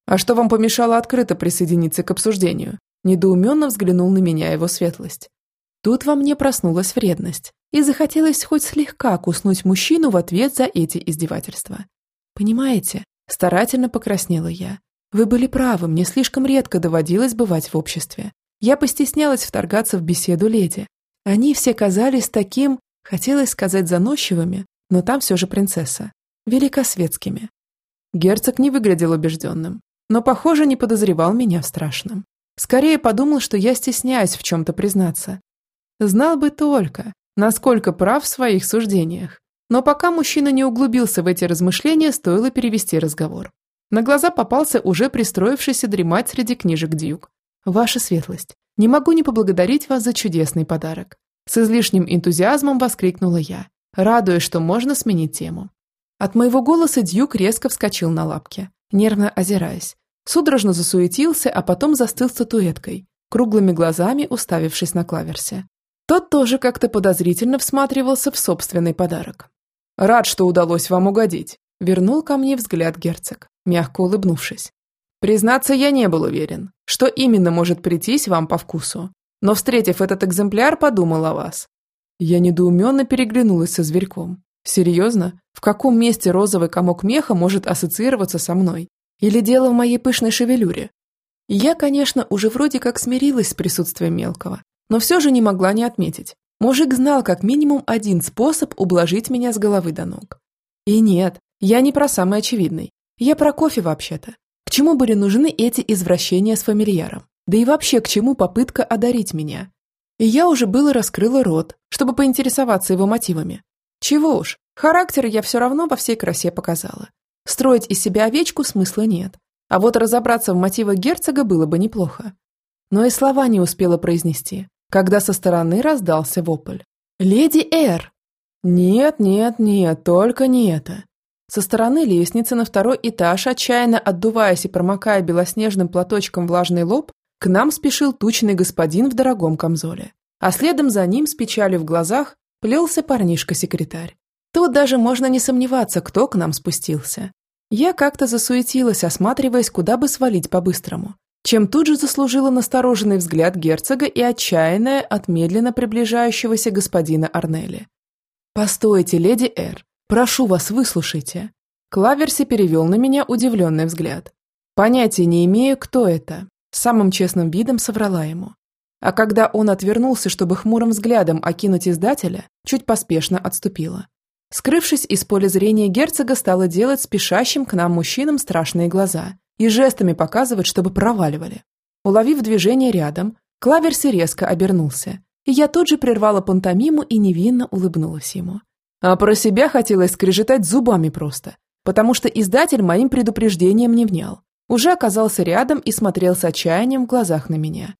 «А что вам помешало открыто присоединиться к обсуждению?» Недоуменно взглянул на меня его светлость. Тут во мне проснулась вредность, и захотелось хоть слегка куснуть мужчину в ответ за эти издевательства. «Понимаете?» – старательно покраснела я. «Вы были правы, мне слишком редко доводилось бывать в обществе. Я постеснялась вторгаться в беседу леди. Они все казались таким, хотелось сказать заносчивыми, но там все же принцесса великосветскими. Герцог не выглядел убежденным, но, похоже, не подозревал меня в страшном. Скорее подумал, что я стесняюсь в чем-то признаться. Знал бы только, насколько прав в своих суждениях. Но пока мужчина не углубился в эти размышления, стоило перевести разговор. На глаза попался уже пристроившийся дремать среди книжек Дьюк. «Ваша светлость, не могу не поблагодарить вас за чудесный подарок». С излишним энтузиазмом воскликнула я, радуясь, что можно сменить тему. От моего голоса Дьюк резко вскочил на лапки, нервно озираясь. Судорожно засуетился, а потом застыл статуэткой, круглыми глазами уставившись на клаверсе. Тот тоже как-то подозрительно всматривался в собственный подарок. «Рад, что удалось вам угодить», – вернул ко мне взгляд герцог, мягко улыбнувшись. «Признаться, я не был уверен, что именно может прийтись вам по вкусу, но, встретив этот экземпляр, подумал о вас». Я недоуменно переглянулась со зверьком, Серьезно? В каком месте розовый комок меха может ассоциироваться со мной? Или дело в моей пышной шевелюре? Я, конечно, уже вроде как смирилась с присутствием мелкого, но все же не могла не отметить. Мужик знал как минимум один способ ублажить меня с головы до ног. И нет, я не про самый очевидный. Я про кофе вообще-то. К чему были нужны эти извращения с фамильяром? Да и вообще, к чему попытка одарить меня? И я уже было раскрыла рот, чтобы поинтересоваться его мотивами, чего уж, характер я все равно во всей красе показала. Строить из себя овечку смысла нет. А вот разобраться в мотивах герцога было бы неплохо. Но и слова не успела произнести, когда со стороны раздался вопль. «Леди Эр!» «Нет, нет, нет, только не это!» Со стороны лестницы на второй этаж, отчаянно отдуваясь и промокая белоснежным платочком влажный лоб, к нам спешил тучный господин в дорогом камзоле. А следом за ним с печалью в глазах плелся парнишка-секретарь. Тут даже можно не сомневаться, кто к нам спустился. Я как-то засуетилась, осматриваясь, куда бы свалить по-быстрому, чем тут же заслужила настороженный взгляд герцога и отчаянная от медленно приближающегося господина Арнели. «Постойте, леди Эр, прошу вас, выслушайте». Клаверси перевел на меня удивленный взгляд. Понятия не имею, кто это. Самым честным видом соврала ему. А когда он отвернулся, чтобы хмурым взглядом окинуть издателя, чуть поспешно отступила. Скрывшись из поля зрения герцога, стала делать спешащим к нам мужчинам страшные глаза и жестами показывать, чтобы проваливали. Уловив движение рядом, Клаверси резко обернулся, и я тут же прервала пантомиму и невинно улыбнулась ему. А про себя хотелось скрежетать зубами просто, потому что издатель моим предупреждением не внял. Уже оказался рядом и смотрел с отчаянием в глазах на меня.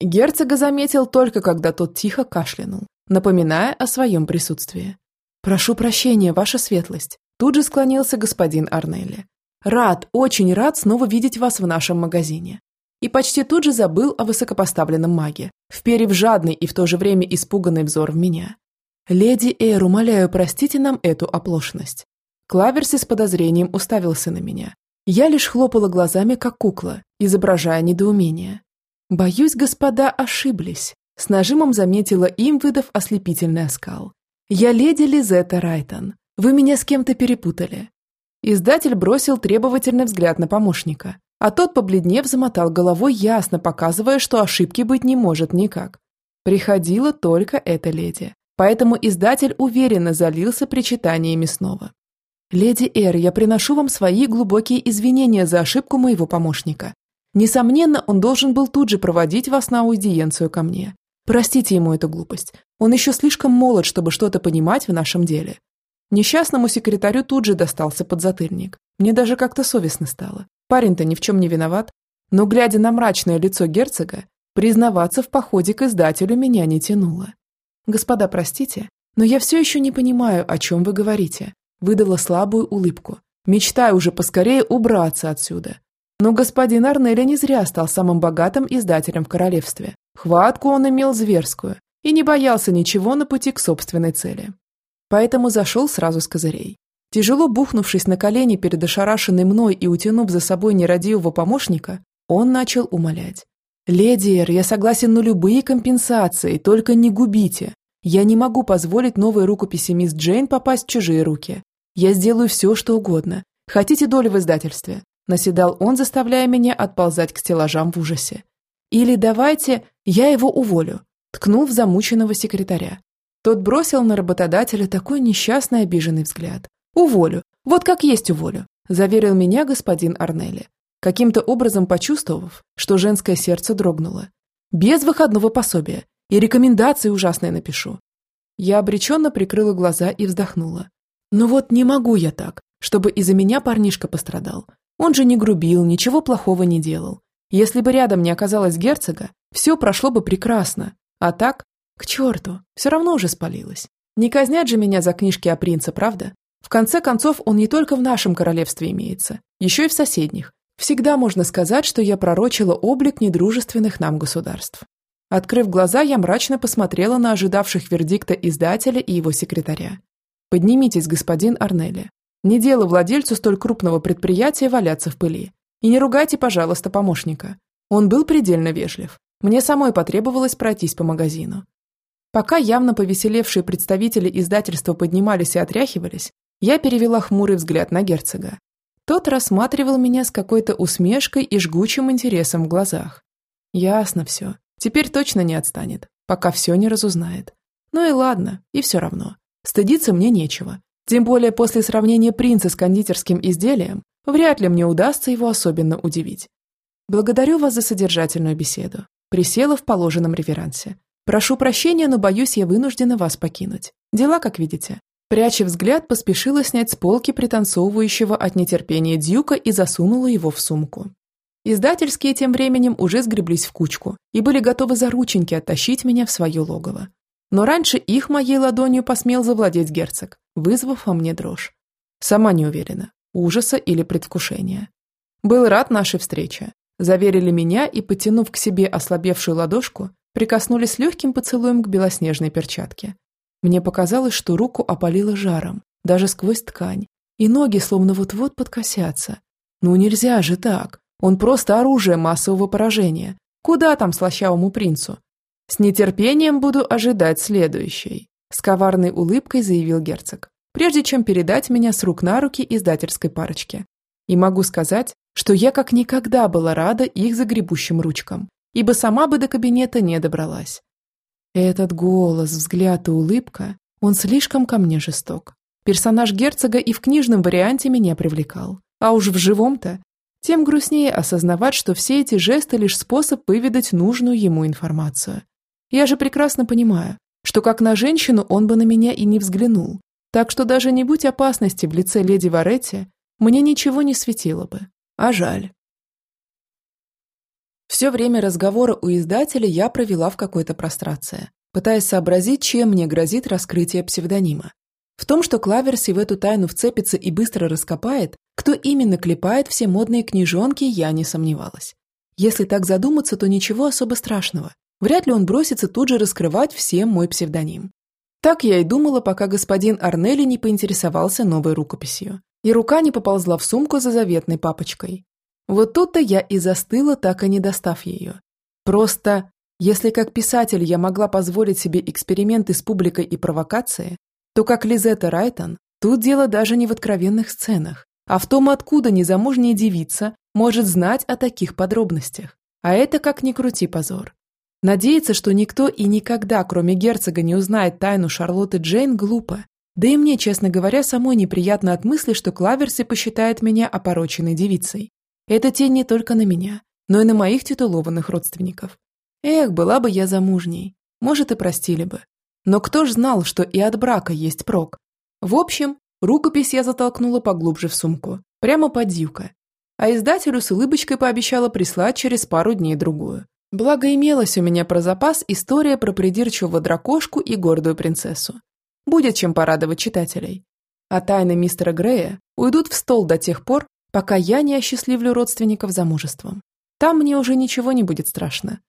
Герцога заметил только, когда тот тихо кашлянул, напоминая о своем присутствии. «Прошу прощения, ваша светлость», тут же склонился господин Арнелли. «Рад, очень рад снова видеть вас в нашем магазине». И почти тут же забыл о высокопоставленном маге, вперев жадный и в то же время испуганный взор в меня. «Леди Эйр, умоляю, простите нам эту оплошность». Клаверси с подозрением уставился на меня. Я лишь хлопала глазами, как кукла, изображая недоумение. «Боюсь, господа ошиблись», – с нажимом заметила им, выдав ослепительный оскал. «Я леди Лизетта Райтон. Вы меня с кем-то перепутали». Издатель бросил требовательный взгляд на помощника, а тот, побледнев, замотал головой, ясно показывая, что ошибки быть не может никак. Приходила только эта леди, поэтому издатель уверенно залился причитаниями снова. «Леди Эр, я приношу вам свои глубокие извинения за ошибку моего помощника. Несомненно, он должен был тут же проводить вас на аудиенцию ко мне. Простите ему эту глупость. Он еще слишком молод, чтобы что-то понимать в нашем деле». Несчастному секретарю тут же достался подзатыльник. Мне даже как-то совестно стало. Парень-то ни в чем не виноват. Но, глядя на мрачное лицо герцога, признаваться в походе к издателю меня не тянуло. «Господа, простите, но я все еще не понимаю, о чем вы говорите выдала слабую улыбку, мечтая уже поскорее убраться отсюда. Но господин Арнелли не зря стал самым богатым издателем в королевстве. Хватку он имел зверскую и не боялся ничего на пути к собственной цели. Поэтому зашел сразу с козырей. Тяжело бухнувшись на колени перед ошарашенной мной и утянув за собой нерадивого помощника, он начал умолять. «Леди Эр, я согласен на любые компенсации, только не губите. Я не могу позволить новой рукописи мисс Джейн попасть в чужие руки. Я сделаю все, что угодно. Хотите долю в издательстве?» Наседал он, заставляя меня отползать к стеллажам в ужасе. «Или давайте, я его уволю», ткнул в замученного секретаря. Тот бросил на работодателя такой несчастный обиженный взгляд. «Уволю, вот как есть уволю», заверил меня господин Арнелли, каким-то образом почувствовав, что женское сердце дрогнуло. «Без выходного пособия и рекомендации ужасные напишу». Я обреченно прикрыла глаза и вздохнула. Но вот не могу я так, чтобы из-за меня парнишка пострадал. Он же не грубил, ничего плохого не делал. Если бы рядом не оказалось герцога, все прошло бы прекрасно. А так, к черту, все равно уже спалилось. Не казнят же меня за книжки о принце, правда? В конце концов, он не только в нашем королевстве имеется, еще и в соседних. Всегда можно сказать, что я пророчила облик недружественных нам государств. Открыв глаза, я мрачно посмотрела на ожидавших вердикта издателя и его секретаря. Поднимитесь, господин Арнелли. Не дело владельцу столь крупного предприятия валяться в пыли. И не ругайте, пожалуйста, помощника. Он был предельно вежлив. Мне самой потребовалось пройтись по магазину. Пока явно повеселевшие представители издательства поднимались и отряхивались, я перевела хмурый взгляд на герцога. Тот рассматривал меня с какой-то усмешкой и жгучим интересом в глазах. Ясно все. Теперь точно не отстанет, пока все не разузнает. Ну и ладно, и все равно. Стыдиться мне нечего. Тем более после сравнения принца с кондитерским изделием, вряд ли мне удастся его особенно удивить. Благодарю вас за содержательную беседу. Присела в положенном реверансе. Прошу прощения, но боюсь, я вынуждена вас покинуть. Дела, как видите. Пряча взгляд, поспешила снять с полки пританцовывающего от нетерпения дюка и засунула его в сумку. Издательские тем временем уже сгреблись в кучку и были готовы за рученьки оттащить меня в свое логово. Но раньше их моей ладонью посмел завладеть герцог, вызвав во мне дрожь. Сама не уверена, ужаса или предвкушения. Был рад нашей встрече. Заверили меня и, потянув к себе ослабевшую ладошку, прикоснулись легким поцелуем к белоснежной перчатке. Мне показалось, что руку опалило жаром, даже сквозь ткань, и ноги словно вот-вот подкосятся. Ну нельзя же так, он просто оружие массового поражения. Куда там слащавому принцу? «С нетерпением буду ожидать следующей», – с коварной улыбкой заявил герцог, прежде чем передать меня с рук на руки издательской парочке. И могу сказать, что я как никогда была рада их загребущим ручкам, ибо сама бы до кабинета не добралась. Этот голос, взгляд и улыбка, он слишком ко мне жесток. Персонаж герцога и в книжном варианте меня привлекал, а уж в живом-то тем грустнее осознавать, что все эти жесты лишь способ выведать нужную ему информацию. Я же прекрасно понимаю, что как на женщину он бы на меня и не взглянул, так что даже не будь опасности в лице леди Варетти, мне ничего не светило бы. А жаль. Все время разговора у издателя я провела в какой-то прострации, пытаясь сообразить, чем мне грозит раскрытие псевдонима. В том, что Клаверси в эту тайну вцепится и быстро раскопает, кто именно клепает все модные книжонки, я не сомневалась. Если так задуматься, то ничего особо страшного. Вряд ли он бросится тут же раскрывать всем мой псевдоним. Так я и думала, пока господин Арнелли не поинтересовался новой рукописью, и рука не поползла в сумку за заветной папочкой. Вот тут-то я и застыла, так и не достав ее. Просто, если как писатель я могла позволить себе эксперименты с публикой и провокации, то как Лизетта Райтон, тут дело даже не в откровенных сценах, а в том, откуда незамужняя девица может знать о таких подробностях. А это как ни крути позор. Надеяться, что никто и никогда, кроме герцога, не узнает тайну Шарлотты Джейн, глупо. Да и мне, честно говоря, самой неприятно от мысли, что Клаверси посчитает меня опороченной девицей. Это тень не только на меня, но и на моих титулованных родственников. Эх, была бы я замужней. Может, и простили бы. Но кто ж знал, что и от брака есть прок? В общем, рукопись я затолкнула поглубже в сумку, прямо под дивка. А издателю с улыбочкой пообещала прислать через пару дней другую. Благо имелась у меня про запас история про придирчивого дракошку и гордую принцессу. Будет чем порадовать читателей. А тайны мистера Грея уйдут в стол до тех пор, пока я не осчастливлю родственников замужеством. Там мне уже ничего не будет страшно.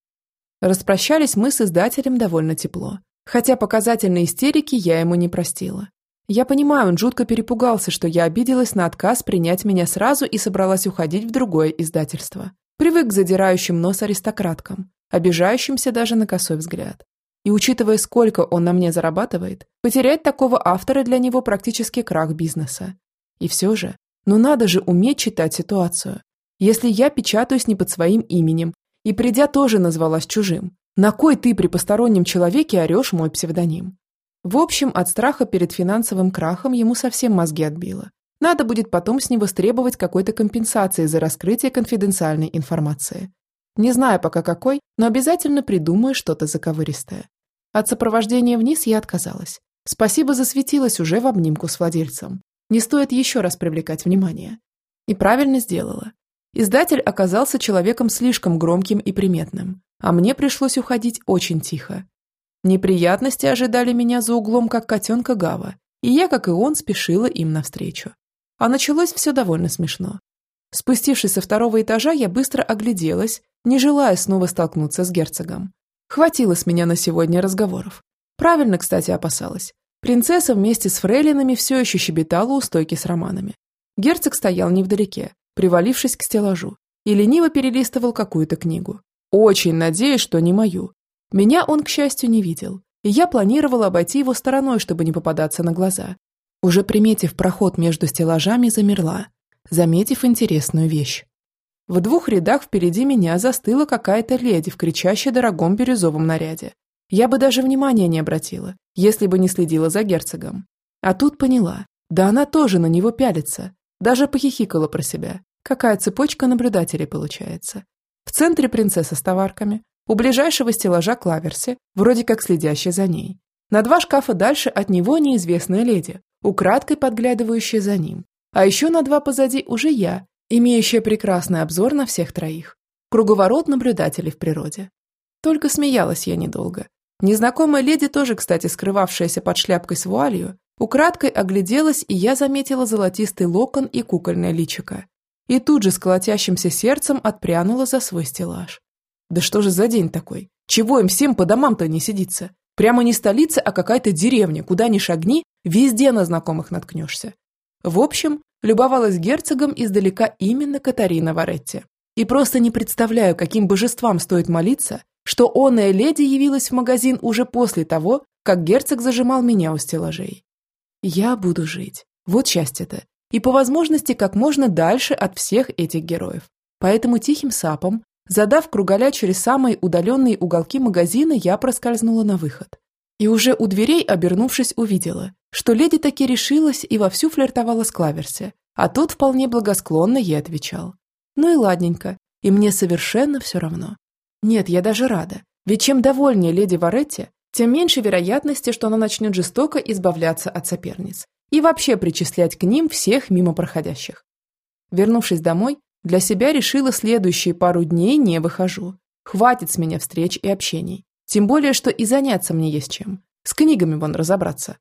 Распрощались мы с издателем довольно тепло. Хотя показательной истерики я ему не простила. Я понимаю, он жутко перепугался, что я обиделась на отказ принять меня сразу и собралась уходить в другое издательство. Привык к задирающим нос аристократкам, обижающимся даже на косой взгляд. И учитывая, сколько он на мне зарабатывает, потерять такого автора для него практически крах бизнеса. И все же, ну надо же уметь читать ситуацию. Если я печатаюсь не под своим именем и, придя, тоже назвалась чужим, на кой ты при постороннем человеке орешь мой псевдоним? В общем, от страха перед финансовым крахом ему совсем мозги отбило. Надо будет потом с него стребовать какой-то компенсации за раскрытие конфиденциальной информации. Не знаю пока какой, но обязательно придумаю что-то заковыристое. От сопровождения вниз я отказалась. Спасибо засветилась уже в обнимку с владельцем. Не стоит еще раз привлекать внимание. И правильно сделала. Издатель оказался человеком слишком громким и приметным а мне пришлось уходить очень тихо. Неприятности ожидали меня за углом, как котенка Гава, и я, как и он, спешила им навстречу. А началось все довольно смешно. Спустившись со второго этажа, я быстро огляделась, не желая снова столкнуться с герцогом. Хватило с меня на сегодня разговоров. Правильно, кстати, опасалась. Принцесса вместе с фрейлинами все еще щебетала у стойки с романами. Герцог стоял невдалеке, привалившись к стеллажу, и лениво перелистывал какую-то книгу. Очень надеюсь, что не мою. Меня он, к счастью, не видел, и я планировала обойти его стороной, чтобы не попадаться на глаза. Уже приметив проход между стеллажами, замерла, заметив интересную вещь. В двух рядах впереди меня застыла какая-то леди в кричаще дорогом бирюзовом наряде. Я бы даже внимания не обратила, если бы не следила за герцогом. А тут поняла, да она тоже на него пялится, даже похихикала про себя. Какая цепочка наблюдателей получается. В центре принцесса с товарками, у ближайшего стеллажа клаверси, вроде как следящая за ней. На два шкафа дальше от него неизвестная леди, украдкой подглядывающая за ним. А еще на два позади уже я, имеющая прекрасный обзор на всех троих. Круговорот наблюдателей в природе. Только смеялась я недолго. Незнакомая леди, тоже, кстати, скрывавшаяся под шляпкой с вуалью, украдкой огляделась, и я заметила золотистый локон и кукольное личико и тут же с колотящимся сердцем отпрянула за свой стеллаж. Да что же за день такой? Чего им всем по домам-то не сидится? Прямо не столица, а какая-то деревня, куда ни шагни, везде на знакомых наткнешься. В общем, любовалась герцогом издалека именно Катарина Варетти. И просто не представляю, каким божествам стоит молиться, что оная леди явилась в магазин уже после того, как герцог зажимал меня у стеллажей. Я буду жить. Вот счастье-то и по возможности как можно дальше от всех этих героев. Поэтому тихим сапом, задав круголя через самые удаленные уголки магазина, я проскользнула на выход. И уже у дверей, обернувшись, увидела, что леди таки решилась и вовсю флиртовала с Клаверси, а тот вполне благосклонно ей отвечал. Ну и ладненько, и мне совершенно все равно. Нет, я даже рада, ведь чем довольнее леди Варетти, тем меньше вероятности, что она начнет жестоко избавляться от соперниц и вообще причислять к ним всех мимо проходящих. Вернувшись домой, для себя решила следующие пару дней не выхожу. Хватит с меня встреч и общений. Тем более, что и заняться мне есть чем. С книгами вон разобраться.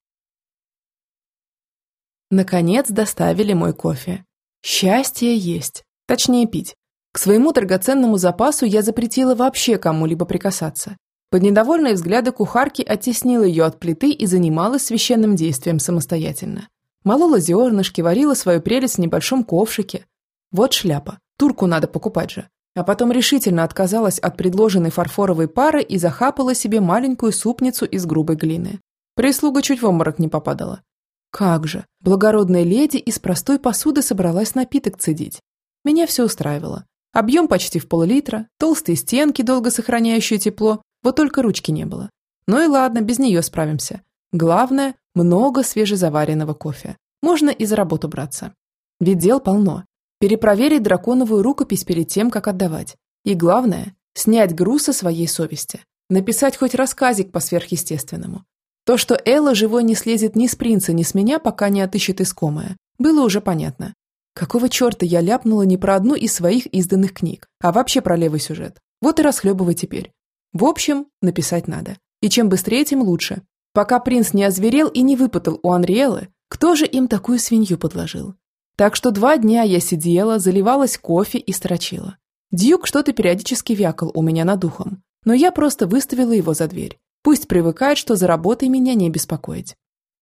Наконец доставили мой кофе. Счастье есть. Точнее, пить. К своему драгоценному запасу я запретила вообще кому-либо прикасаться. Под недовольные взгляды кухарки оттеснила ее от плиты и занималась священным действием самостоятельно. Молола зернышки, варила свою прелесть в небольшом ковшике. Вот шляпа, турку надо покупать же. А потом решительно отказалась от предложенной фарфоровой пары и захапала себе маленькую супницу из грубой глины. Прислуга чуть в обморок не попадала. Как же, благородная леди из простой посуды собралась напиток цедить. Меня все устраивало. Объем почти в пол-литра, толстые стенки, долго сохраняющие тепло, вот только ручки не было. Ну и ладно, без нее справимся. Главное – много свежезаваренного кофе. Можно и за работу браться. Ведь дел полно. Перепроверить драконовую рукопись перед тем, как отдавать. И главное – снять груз со своей совести. Написать хоть рассказик по сверхъестественному. То, что Элла живой не слезет ни с принца, ни с меня, пока не отыщет искомое, было уже понятно. Какого черта я ляпнула не про одну из своих изданных книг, а вообще про левый сюжет. Вот и расхлебывай теперь. В общем, написать надо. И чем быстрее, тем лучше. Пока принц не озверел и не выпытал у Анриэлы, кто же им такую свинью подложил. Так что два дня я сидела, заливалась кофе и строчила. Дьюк что-то периодически вякал у меня над ухом, но я просто выставила его за дверь. Пусть привыкает, что за работой меня не беспокоить.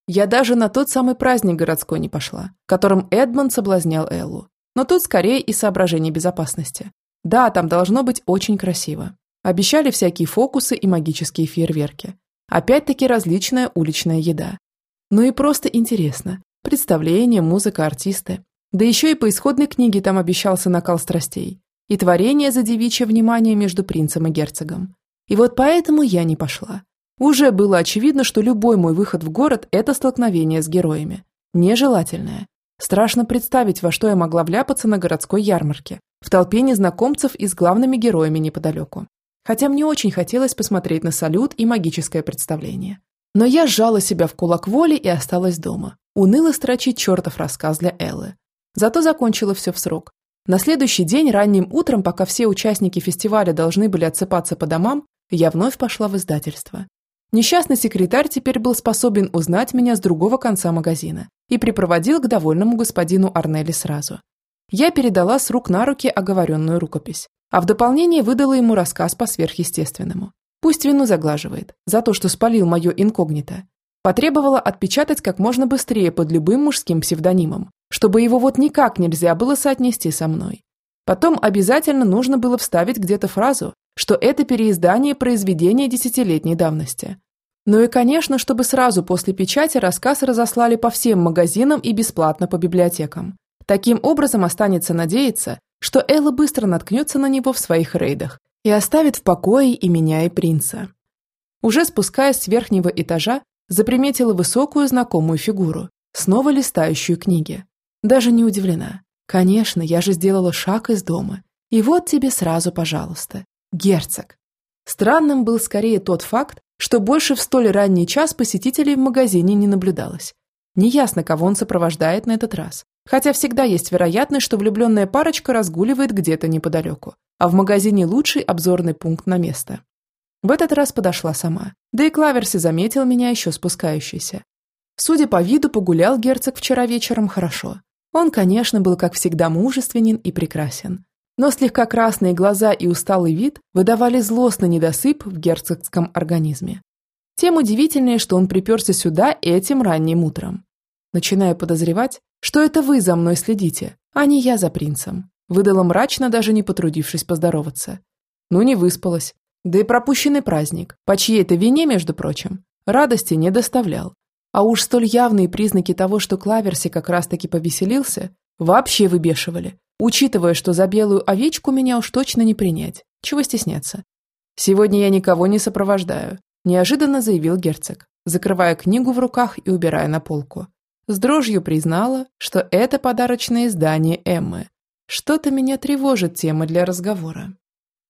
Я даже на тот самый праздник городской не пошла, которым Эдмонд соблазнял Эллу. Но тут скорее из соображений безопасности. Да, там должно быть очень красиво. Обещали всякие фокусы и магические фейерверки. Опять-таки различная уличная еда. Ну и просто интересно. Представление, музыка, артисты. Да еще и по исходной книге там обещался накал страстей. И творение за девичье внимание между принцем и герцогом. И вот поэтому я не пошла. Уже было очевидно, что любой мой выход в город – это столкновение с героями. Нежелательное. Страшно представить, во что я могла вляпаться на городской ярмарке, в толпе незнакомцев и с главными героями неподалеку. Хотя мне очень хотелось посмотреть на салют и магическое представление. Но я сжала себя в кулак воли и осталась дома. Уныло строчить чертов рассказ для Эллы. Зато закончила все в срок. На следующий день ранним утром, пока все участники фестиваля должны были отсыпаться по домам, я вновь пошла в издательство. Несчастный секретарь теперь был способен узнать меня с другого конца магазина и припроводил к довольному господину Арнелли сразу. Я передала с рук на руки оговоренную рукопись, а в дополнение выдала ему рассказ по сверхъестественному. Пусть вину заглаживает за то, что спалил мое инкогнито. Потребовала отпечатать как можно быстрее под любым мужским псевдонимом, чтобы его вот никак нельзя было соотнести со мной. Потом обязательно нужно было вставить где-то фразу, что это переиздание произведения десятилетней давности. Ну и, конечно, чтобы сразу после печати рассказ разослали по всем магазинам и бесплатно по библиотекам. Таким образом останется надеяться, что Элла быстро наткнется на него в своих рейдах и оставит в покое и меня, и принца. Уже спускаясь с верхнего этажа, заприметила высокую знакомую фигуру, снова листающую книги. Даже не удивлена. Конечно, я же сделала шаг из дома. И вот тебе сразу, пожалуйста, Герцог. Странным был скорее тот факт, что больше в столь ранний час посетителей в магазине не наблюдалось. Неясно, кого он сопровождает на этот раз. Хотя всегда есть вероятность, что влюбленная парочка разгуливает где-то неподалеку, а в магазине лучший обзорный пункт на место. В этот раз подошла сама, да и Клаверси заметил меня еще спускающийся. Судя по виду, погулял герцог вчера вечером хорошо. Он, конечно, был как всегда мужественен и прекрасен, но слегка красные глаза и усталый вид выдавали злостный недосып в герцогском организме. Тем удивительнее, что он приперся сюда этим ранним утром. Начинаю подозревать, что это вы за мной следите, а не я за принцем. Выдала мрачно, даже не потрудившись поздороваться. Ну, не выспалась. Да и пропущенный праздник, по чьей-то вине, между прочим, радости не доставлял. А уж столь явные признаки того, что Клаверси как раз-таки повеселился, вообще выбешивали. Учитывая, что за белую овечку меня уж точно не принять. Чего стесняться? Сегодня я никого не сопровождаю, неожиданно заявил герцог, закрывая книгу в руках и убирая на полку. С дрожью признала, что это подарочное издание Эммы. Что-то меня тревожит тема для разговора.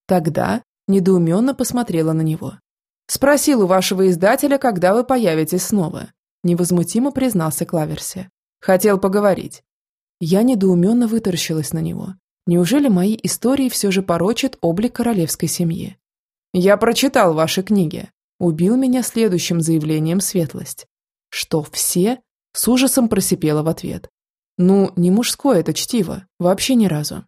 Тогда недоуменно посмотрела на него. «Спросил у вашего издателя, когда вы появитесь снова», невозмутимо признался Клаверси. «Хотел поговорить. Я недоуменно вытаращилась на него. Неужели мои истории все же порочат облик королевской семьи? «Я прочитал ваши книги», – убил меня следующим заявлением светлость. «Что, все?» – с ужасом просипела в ответ. «Ну, не мужское это чтиво, вообще ни разу».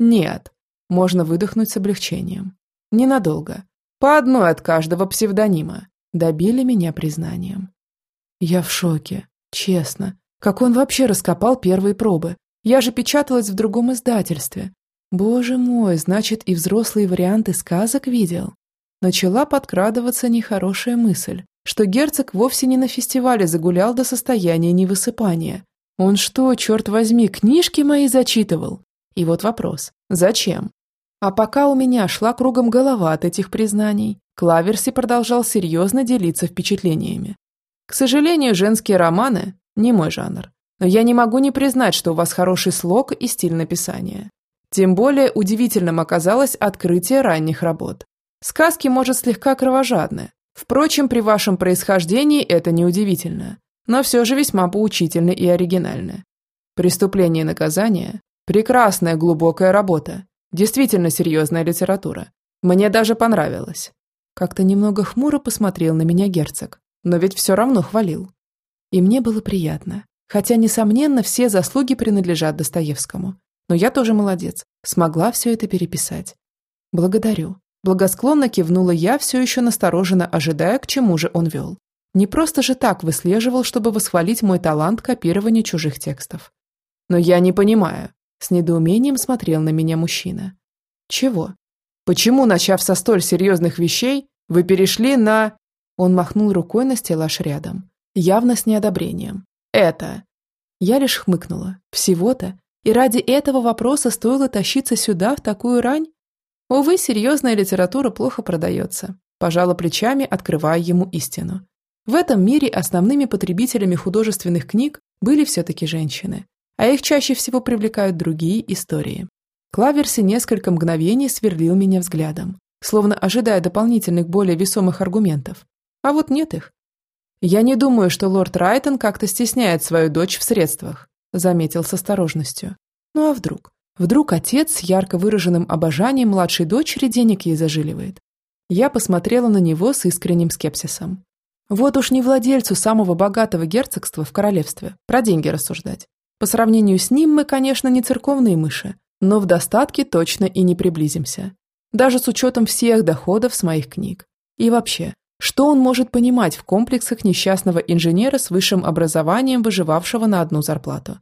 «Нет», – можно выдохнуть с облегчением. «Ненадолго. По одной от каждого псевдонима», – добили меня признанием. Я в шоке, честно. Как он вообще раскопал первые пробы? Я же печаталась в другом издательстве. Боже мой, значит, и взрослые варианты сказок видел. Начала подкрадываться нехорошая мысль, что герцог вовсе не на фестивале загулял до состояния невысыпания. Он что, черт возьми, книжки мои зачитывал? И вот вопрос, зачем? А пока у меня шла кругом голова от этих признаний, Клаверси продолжал серьезно делиться впечатлениями. К сожалению, женские романы – не мой жанр. Но я не могу не признать, что у вас хороший слог и стиль написания. Тем более удивительным оказалось открытие ранних работ. Сказки, может, слегка кровожадны. Впрочем, при вашем происхождении это неудивительно, но все же весьма поучительно и оригинально. Преступление и наказание – прекрасная глубокая работа, действительно серьезная литература. Мне даже понравилось. Как-то немного хмуро посмотрел на меня герцог, но ведь все равно хвалил. И мне было приятно, хотя, несомненно, все заслуги принадлежат Достоевскому. Но я тоже молодец, смогла все это переписать. Благодарю. Благосклонно кивнула я, все еще настороженно ожидая, к чему же он вел. Не просто же так выслеживал, чтобы восхвалить мой талант копирования чужих текстов. Но я не понимаю. С недоумением смотрел на меня мужчина. Чего? Почему, начав со столь серьезных вещей, вы перешли на... Он махнул рукой на стеллаж рядом, явно с неодобрением. Это. Я лишь хмыкнула. Всего-то и ради этого вопроса стоило тащиться сюда в такую рань? Увы, серьезная литература плохо продается. Пожала плечами, открывая ему истину. В этом мире основными потребителями художественных книг были все-таки женщины, а их чаще всего привлекают другие истории. Клаверси несколько мгновений сверлил меня взглядом, словно ожидая дополнительных более весомых аргументов. А вот нет их. Я не думаю, что лорд Райтон как-то стесняет свою дочь в средствах заметил с осторожностью. Ну а вдруг? Вдруг отец с ярко выраженным обожанием младшей дочери денег ей зажиливает? Я посмотрела на него с искренним скепсисом. Вот уж не владельцу самого богатого герцогства в королевстве про деньги рассуждать. По сравнению с ним мы, конечно, не церковные мыши, но в достатке точно и не приблизимся. Даже с учетом всех доходов с моих книг. И вообще, что он может понимать в комплексах несчастного инженера с высшим образованием, выживавшего на одну зарплату?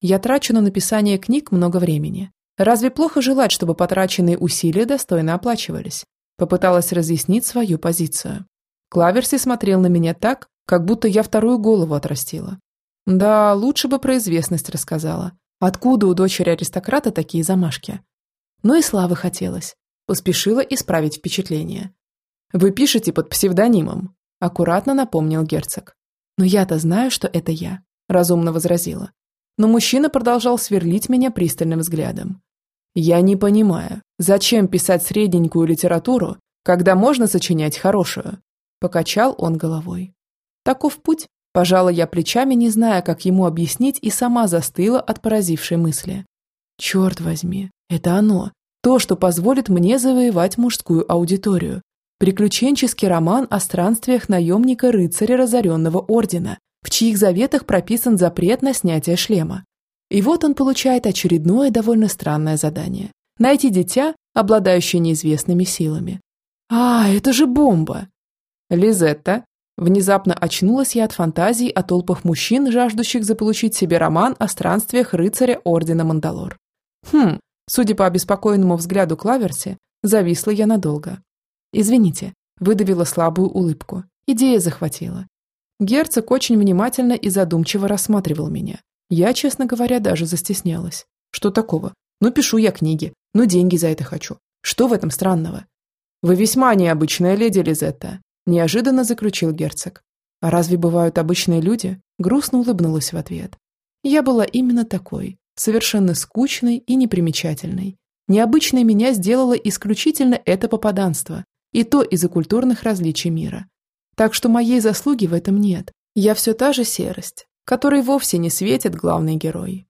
Я трачу на написание книг много времени. Разве плохо желать, чтобы потраченные усилия достойно оплачивались? Попыталась разъяснить свою позицию. Клаверси смотрел на меня так, как будто я вторую голову отрастила. Да, лучше бы про известность рассказала. Откуда у дочери аристократа такие замашки? Ну и славы хотелось. Поспешила исправить впечатление. Вы пишете под псевдонимом, аккуратно напомнил герцог. Но я-то знаю, что это я, разумно возразила. Но мужчина продолжал сверлить меня пристальным взглядом. Я не понимаю, зачем писать средненькую литературу, когда можно сочинять хорошую? Покачал он головой. Таков путь, пожала я плечами, не зная, как ему объяснить, и сама застыла от поразившей мысли. Черт возьми, это оно, то, что позволит мне завоевать мужскую аудиторию, Приключенческий роман о странствиях наемника-рыцаря разоренного ордена, в чьих заветах прописан запрет на снятие шлема. И вот он получает очередное довольно странное задание – найти дитя, обладающее неизвестными силами. А, это же бомба! Лизетта. Внезапно очнулась я от фантазий о толпах мужчин, жаждущих заполучить себе роман о странствиях рыцаря Ордена Мандалор. Хм, судя по обеспокоенному взгляду Клаверси, зависла я надолго. «Извините», – выдавила слабую улыбку. Идея захватила. Герцог очень внимательно и задумчиво рассматривал меня. Я, честно говоря, даже застеснялась. Что такого? Ну, пишу я книги, ну, деньги за это хочу. Что в этом странного? Вы весьма необычная леди Лизетта, неожиданно заключил герцог. А разве бывают обычные люди? Грустно улыбнулась в ответ. Я была именно такой, совершенно скучной и непримечательной. Необычной меня сделало исключительно это попаданство, и то из-за культурных различий мира. Так что моей заслуги в этом нет. Я все та же серость, которой вовсе не светит главный герой.